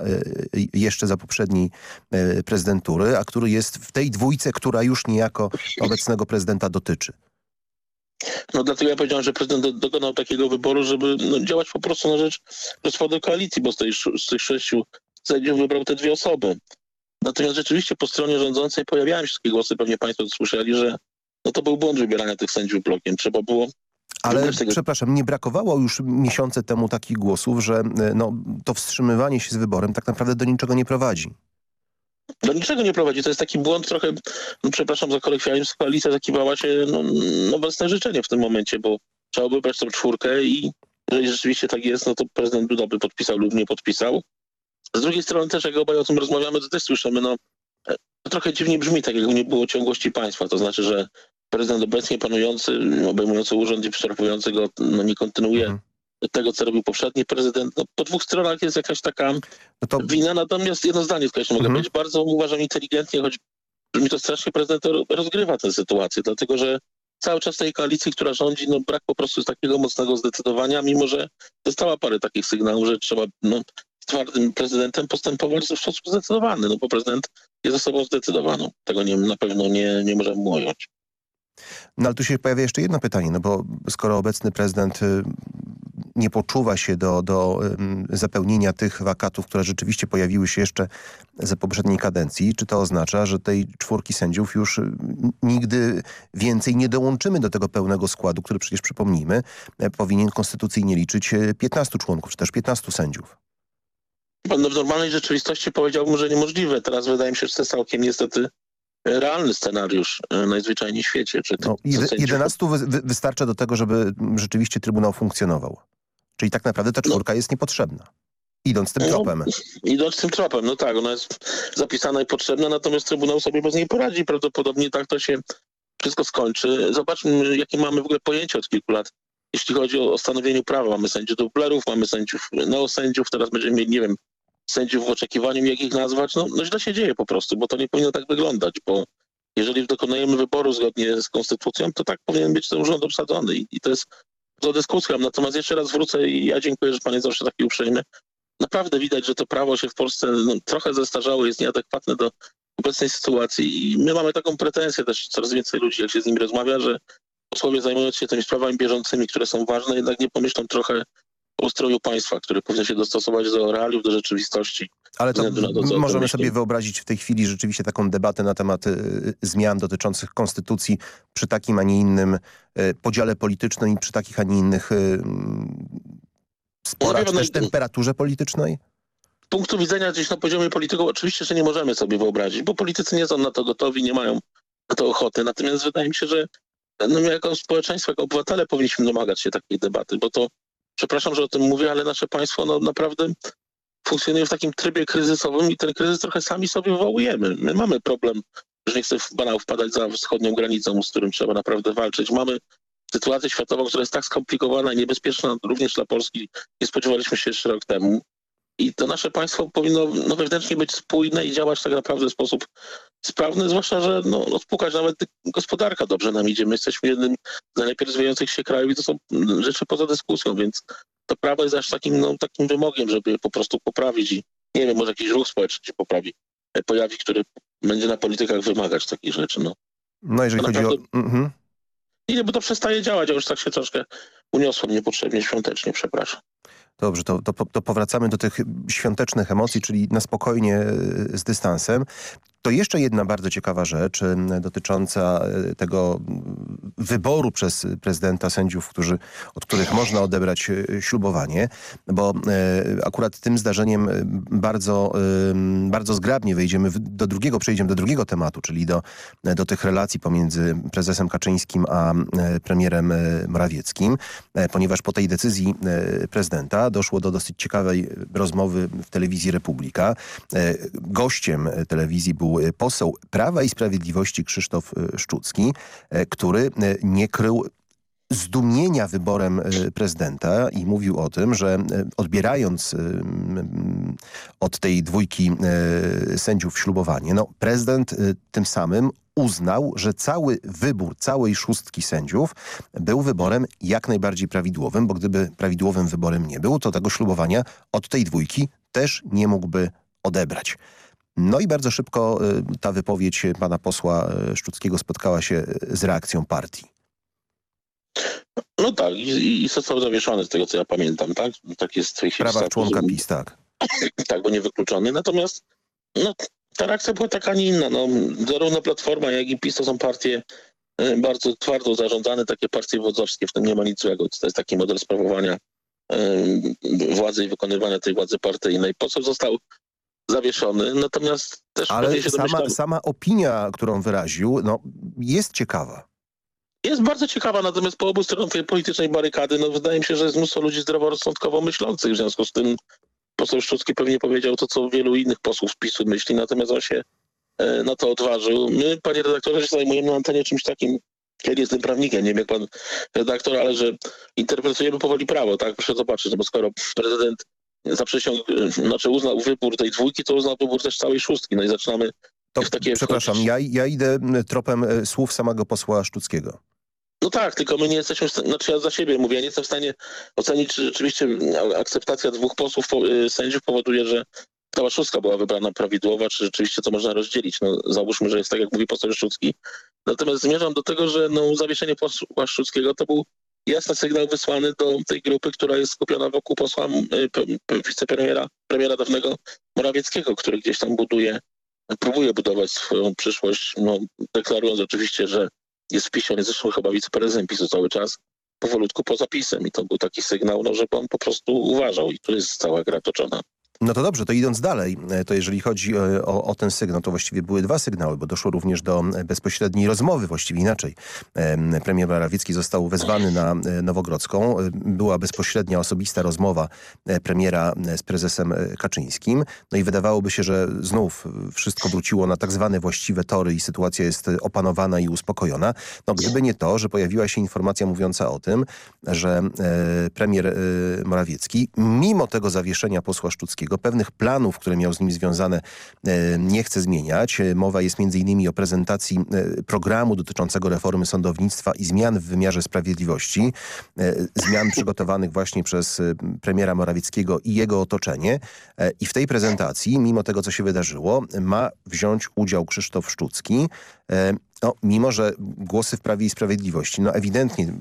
jeszcze za poprzedniej e, prezydentury, a który jest w tej dwójce, która już niejako obecnego prezydenta dotyczy. No dlatego ja powiedziałem, że prezydent dokonał takiego wyboru, żeby no, działać po prostu na rzecz rozpadu koalicji, bo z, tej, z tych sześciu sędziów wybrał te dwie osoby. Natomiast rzeczywiście po stronie rządzącej pojawiają się takie głosy, pewnie państwo słyszeli, że no to był błąd wybierania tych sędziów blokiem. Trzeba było ale przepraszam, nie brakowało już miesiące temu takich głosów, że e, no, to wstrzymywanie się z wyborem tak naprawdę do niczego nie prowadzi. Do niczego nie prowadzi. To jest taki błąd trochę, no, przepraszam za kolekcjonizm, koalicja zakiwała się no, no własne życzenie w tym momencie, bo trzeba by brać tą czwórkę i jeżeli rzeczywiście tak jest, no to prezydent Duda podpisał lub nie podpisał. Z drugiej strony też, jak obaj o tym rozmawiamy, to też słyszymy, no e, trochę dziwnie brzmi, tak jakby nie było ciągłości państwa. To znaczy, że prezydent obecnie panujący, obejmujący urząd i przerwujący go, no nie kontynuuje mhm. tego, co robił poprzedni prezydent. No, po dwóch stronach jest jakaś taka no to... wina, natomiast jedno zdanie tylko jeszcze mogę mhm. powiedzieć. Bardzo uważam inteligentnie, choć mi to strasznie prezydent rozgrywa tę sytuację, dlatego że cały czas tej koalicji, która rządzi, no brak po prostu takiego mocnego zdecydowania, mimo że dostała parę takich sygnałów, że trzeba no, z twardym prezydentem postępować w sposób zdecydowany, no bo prezydent jest osobą zdecydowaną. Tego nie, na pewno nie, nie możemy ująć. No ale tu się pojawia jeszcze jedno pytanie, no bo skoro obecny prezydent y, nie poczuwa się do, do ym, zapełnienia tych wakatów, które rzeczywiście pojawiły się jeszcze za poprzedniej kadencji, czy to oznacza, że tej czwórki sędziów już y, nigdy więcej nie dołączymy do tego pełnego składu, który przecież przypomnijmy, e, powinien konstytucyjnie liczyć e, 15 członków, czy też 15 sędziów. No w normalnej rzeczywistości powiedziałbym, że niemożliwe. Teraz wydaje mi się, że to całkiem niestety realny scenariusz e, najzwyczajniej w świecie. Czy No, jed- 11 wy, wy, wystarcza do tego, żeby rzeczywiście Trybunał funkcjonował. Czyli tak naprawdę ta czwórka jest niepotrzebna. Idąc tym tropem. No, idąc tym tropem, no tak, ona jest zapisana i potrzebna, natomiast Trybunał sobie bez niej poradzi. Prawdopodobnie tak to się wszystko skończy. Zobaczmy, jakie mamy w ogóle pojęcie od kilku lat, jeśli chodzi o, o stanowienie prawa. Mamy sędziów dublerów, mamy sędziów neosędziów, teraz będziemy mieli, nie wiem, sędziów w oczekiwaniu, jak ich nazwać. No, no źle się dzieje po prostu, bo to nie powinno tak wyglądać, bo jeżeli dokonujemy wyboru zgodnie z konstytucją, to tak powinien być ten urząd obsadzony i, i to jest za dyskusją. Natomiast jeszcze raz wrócę i ja dziękuję, że pan jest zawsze taki uprzejmy. Naprawdę widać, że to prawo się w Polsce no, trochę zestarzało, jest nieadekwatne do obecnej sytuacji i my mamy taką pretensję też coraz więcej ludzi, jak się z nimi rozmawia, że posłowie zajmując się tymi sprawami bieżącymi, które są ważne, jednak nie pomyślą trochę ustroju państwa, który powinien się dostosować do realiów, do rzeczywistości. Ale to możemy sobie wyobrazić w tej chwili rzeczywiście taką debatę na temat y, zmian dotyczących konstytucji przy takim, a nie innym y, podziale politycznym i przy takich, a nie innych y, sporach, No, też temperaturze politycznej? Z punktu widzenia gdzieś na poziomie polityków oczywiście, że nie możemy sobie wyobrazić, bo politycy nie są na to gotowi, nie mają na to ochoty. Natomiast wydaje mi się, że no, my jako społeczeństwo, jako obywatele powinniśmy domagać się takiej debaty, bo to, przepraszam, że o tym mówię, ale nasze państwo no, naprawdę funkcjonuje w takim trybie kryzysowym i ten kryzys trochę sami sobie wywołujemy. My mamy problem, że nie chcę w banał wpadać za wschodnią granicą, z którym trzeba naprawdę walczyć. Mamy sytuację światową, która jest tak skomplikowana i niebezpieczna również dla Polski. Nie spodziewaliśmy się jeszcze rok temu. I to nasze państwo powinno no, wewnętrznie być spójne i działać tak naprawdę w sposób sprawny, zwłaszcza, że no, no, spłukać nawet gospodarka dobrze nam idzie. My jesteśmy jednym z najlepiej rozwijających się krajów i to są rzeczy poza dyskusją, więc to prawo jest aż takim, no, takim wymogiem, żeby po prostu poprawić i nie wiem, może jakiś ruch społeczny się poprawi, e, pojawi, który będzie na politykach wymagać takich rzeczy. No, No jeżeli To chodzi o... Mhm. nie, bo to przestaje działać, a już tak się troszkę uniosłem niepotrzebnie świątecznie, przepraszam. Dobrze, to, to, to powracamy do tych świątecznych emocji, czyli na spokojnie e, z dystansem. To jeszcze jedna bardzo ciekawa rzecz e, dotycząca e, tego mm, wyboru przez prezydenta sędziów, którzy, od których można odebrać ślubowanie, bo akurat tym zdarzeniem bardzo, bardzo zgrabnie wejdziemy do drugiego, przejdziemy do drugiego tematu, czyli do, do tych relacji pomiędzy prezesem Kaczyńskim a premierem Morawieckim, ponieważ po tej decyzji e, doszło do dosyć ciekawej rozmowy w telewizji Republika. E, Gościem e, telewizji był e, poseł Prawa i Sprawiedliwości Krzysztof e, Szczucki, e, który e, nie krył zdumienia wyborem e, prezydenta i mówił o tym, że e, odbierając e, od tej dwójki e, sędziów ślubowanie, no prezydent e, tym samym uznał, że cały wybór całej szóstki sędziów był wyborem jak najbardziej prawidłowym, bo gdyby prawidłowym wyborem nie był, to tego ślubowania od tej dwójki też nie mógłby odebrać. No i bardzo szybko e, ta wypowiedź pana posła e, Szczuckiego spotkała się z reakcją partii. No tak, i, i został zawieszony z tego, co ja pamiętam, tak? Tak jest w tej chwili. Prawa członka PiS, tak. tak, bo niewykluczony. Natomiast no, ta reakcja była taka, nie inna. No, zarówno Platforma, jak i PiS to są partie e, bardzo twardo zarządzane, takie partie wodzowskie, w tym nie ma nic złego. To jest taki model sprawowania e, władzy i wykonywania tej władzy partyjnej. Poseł został zawieszony, natomiast też Ale się sama, domyślam- sama opinia, którą wyraził, no, jest ciekawa. Jest bardzo ciekawa, natomiast po obu stronach tej politycznej barykady, no wydaje mi się, że jest mnóstwo ludzi zdroworozsądkowo myślących, w związku z tym poseł Szczucki pewnie powiedział to, co wielu innych posłów z PiSu myśli, natomiast on się e, na to odważył. My, panie redaktorze, się zajmujemy na antenie czymś takim, ja nie jestem prawnikiem, nie wiem jak pan redaktor, ale że interpretujemy powoli prawo, tak? Proszę zobaczyć, no bo skoro prezydent zaprzysiąg, znaczy uznał wybór tej dwójki, to uznał wybór też całej szóstki, no i zaczynamy To, takie... przepraszam, ja, ja idę tropem e, słów samego posła Szczuckiego. No tak, tylko my nie jesteśmy, znaczy ja za siebie mówię, ja nie jestem w stanie ocenić, czy rzeczywiście akceptacja dwóch posłów, po- y, sędziów powoduje, że cała szóstka była wybrana prawidłowa, czy rzeczywiście to można rozdzielić. No, załóżmy, że jest tak, jak mówi poseł Szczucki. Natomiast zmierzam do tego, że no, zawieszenie posła Szczuckiego to był jasny sygnał wysłany do tej grupy, która jest skupiona wokół posła wicepremiera, premiera dawnego Morawieckiego, który gdzieś tam buduje, próbuje budować swoją przyszłość, no, deklarując oczywiście, że jest w PiSie, on jest zresztą chyba wiceprezesem PiSu cały czas, powolutku poza PiSem i to był taki sygnał, no, żeby on po prostu uważał i tu jest cała gra toczona. No to dobrze, to idąc dalej, e, to jeżeli chodzi e, o, o, ten sygnał, to właściwie były dwa sygnały, bo doszło również do e, bezpośredniej rozmowy, właściwie inaczej. Premier Morawiecki został wezwany na Nowogrodzką. Była bezpośrednia, osobista rozmowa premiera z prezesem Kaczyńskim. No i wydawałoby się, że znów wszystko wróciło na tak zwane właściwe tory i sytuacja jest opanowana i uspokojona. No gdyby nie to, że pojawiła się informacja mówiąca o tym, że premier Morawiecki, mimo tego zawieszenia posła Szczuckiego, pewnych planów, które miał z nim związane, e, nie chce zmieniać. E, mowa jest m.in. o prezentacji e, programu dotyczącego reformy sądownictwa i zmian w wymiarze sprawiedliwości. Zmian przygotowanych właśnie przez premiera Morawieckiego i jego otoczenie. I w tej prezentacji, mimo tego, co się wydarzyło, ma wziąć udział Krzysztof Szczucki, no, mimo że głosy w Prawie i Sprawiedliwości, no ewidentnie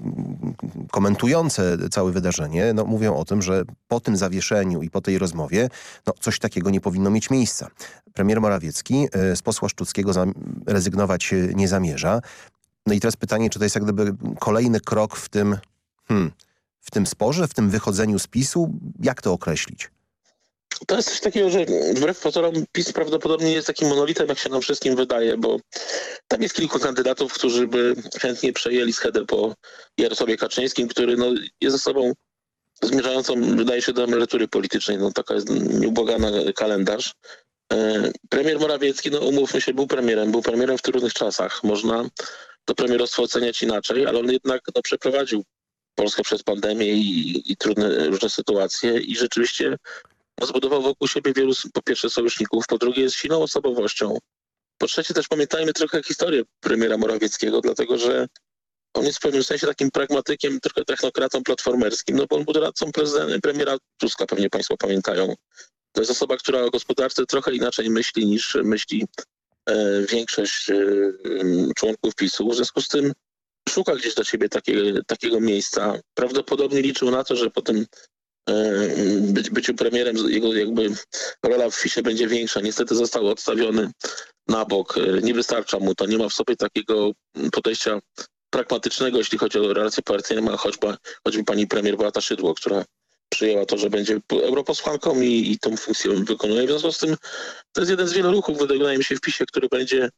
komentujące całe wydarzenie, no, mówią o tym, że po tym zawieszeniu i po tej rozmowie, no, coś takiego nie powinno mieć miejsca. Premier Morawiecki e, z posła Szczuckiego rezygnować nie zamierza. No i teraz pytanie, czy to jest jak gdyby kolejny krok w tym, hmm, w tym sporze, w tym wychodzeniu z PiSu? Jak to określić? To jest coś takiego, że wbrew pozorom PiS prawdopodobnie jest takim monolitem, jak się nam wszystkim wydaje, bo tam jest kilku kandydatów, którzy by chętnie przejęli schedę po Jarosławie Kaczyńskim, który no, jest osobą zmierzającą, wydaje się, do emerytury politycznej. No, taka jest nieubłagana kalendarz. E, premier Morawiecki, no umówmy się, był premierem, był premierem w trudnych czasach. Można to premierostwo oceniać inaczej, ale on jednak no, przeprowadził Polskę przez pandemię i, i trudne różne sytuacje i rzeczywiście zbudował wokół siebie wielu, po pierwsze, sojuszników, po drugie jest silną osobowością. Po trzecie też pamiętajmy trochę historię premiera Morawieckiego, dlatego że on jest w pewnym sensie takim pragmatykiem, trochę technokratą platformerskim, no bo on był doradcą premiera Tuska, pewnie państwo pamiętają. To jest osoba, która o gospodarce trochę inaczej myśli niż myśli e, większość e, członków PiSu. W związku z tym szuka gdzieś dla siebie takie, takiego miejsca. Prawdopodobnie liczył na to, że po tym być, byciu premierem, jego jakby rola w FISie będzie większa. Niestety został odstawiony na bok. E, nie wystarcza mu to. Nie ma w sobie takiego podejścia pragmatycznego, jeśli chodzi o relacje partyjne, ma choćby, choćby pani premier Beata Szydło, która przyjęła to, że będzie europosłanką i, i tą funkcję wykonuje. W związku z tym to jest jeden z wielu ruchów, wydaje mi się, w PiSie, który będzie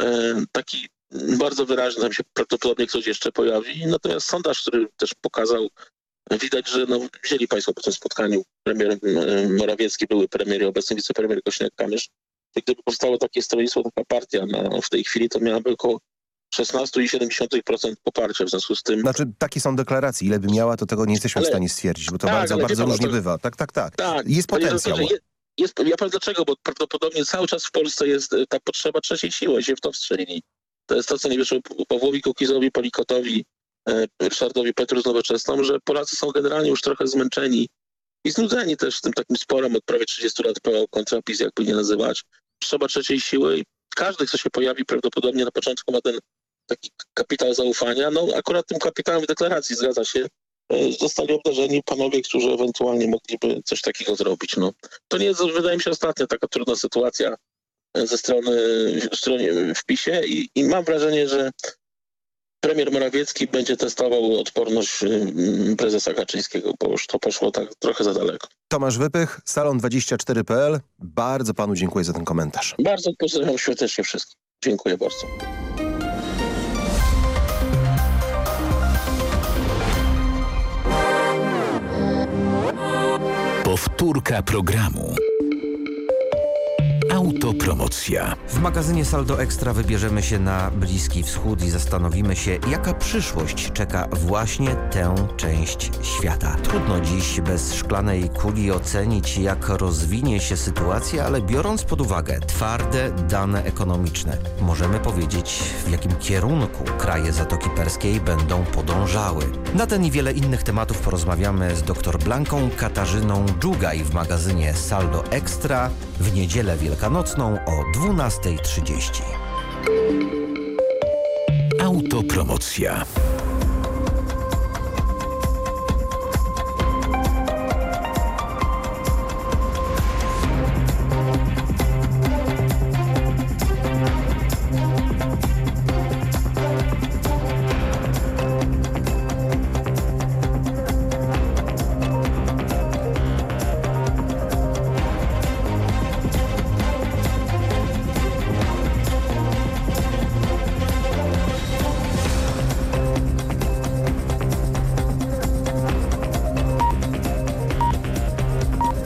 e, taki bardzo wyraźny, tam się prawdopodobnie ktoś jeszcze pojawi. Natomiast sondaż, który też pokazał Widać, że no, wzięli Państwo po tym spotkaniu premier e, Morawiecki, były premier i obecny wicepremier Kośniak-Kamysz. Gdyby powstało takie stronnictwo, taka partia na, w tej chwili, to miałaby około 16,7% poparcia w związku z tym. Znaczy, takie są deklaracje. Ile by miała, to tego nie jesteśmy ale, w stanie stwierdzić, bo to tak, bardzo, bardzo różnie to, bywa. Tak, tak, tak. tak jest potencjał. Jest, jest, ja powiem dlaczego, bo prawdopodobnie cały czas w Polsce jest e, ta potrzeba trzeciej siły, się w to wstrzelili. To jest to, co nie wyszło Pawłowi Kukizowi, Polikotowi, Ryszardowi Petru z Nowoczesną, że Polacy są generalnie już trochę zmęczeni i znudzeni też tym takim sporem od prawie 30 lat PO kontra PiS, jakby nie nazywać. Trzeba trzeciej siły i każdy, kto się pojawi, prawdopodobnie na początku ma ten taki kapitał zaufania. No akurat tym kapitałem w deklaracji, zgadza się, e, zostali obdarzeni panowie, którzy ewentualnie mogliby coś takiego zrobić. No. To nie jest, wydaje mi się, ostatnia taka trudna sytuacja e, ze strony, strony w PiSie i, i mam wrażenie, że premier Morawiecki będzie testował odporność y, prezesa Kaczyńskiego, bo już to poszło tak trochę za daleko. Tomasz Wypych, salon24.pl. Bardzo panu dziękuję za ten komentarz. Bardzo pozdrawiam serdecznie wszystkich. Dziękuję bardzo. Powtórka programu. Autopromocja. W magazynie Saldo Ekstra wybierzemy się na Bliski Wschód i zastanowimy się, jaka przyszłość czeka właśnie tę część świata. Trudno dziś bez szklanej kuli ocenić, jak rozwinie się sytuacja, ale biorąc pod uwagę twarde dane ekonomiczne, możemy powiedzieć, w jakim kierunku kraje Zatoki Perskiej będą podążały. Na ten i wiele innych tematów porozmawiamy z dr Blanką Katarzyną Dżugaj w magazynie Saldo Ekstra w niedzielę wielkanocną o 12.30. Autopromocja.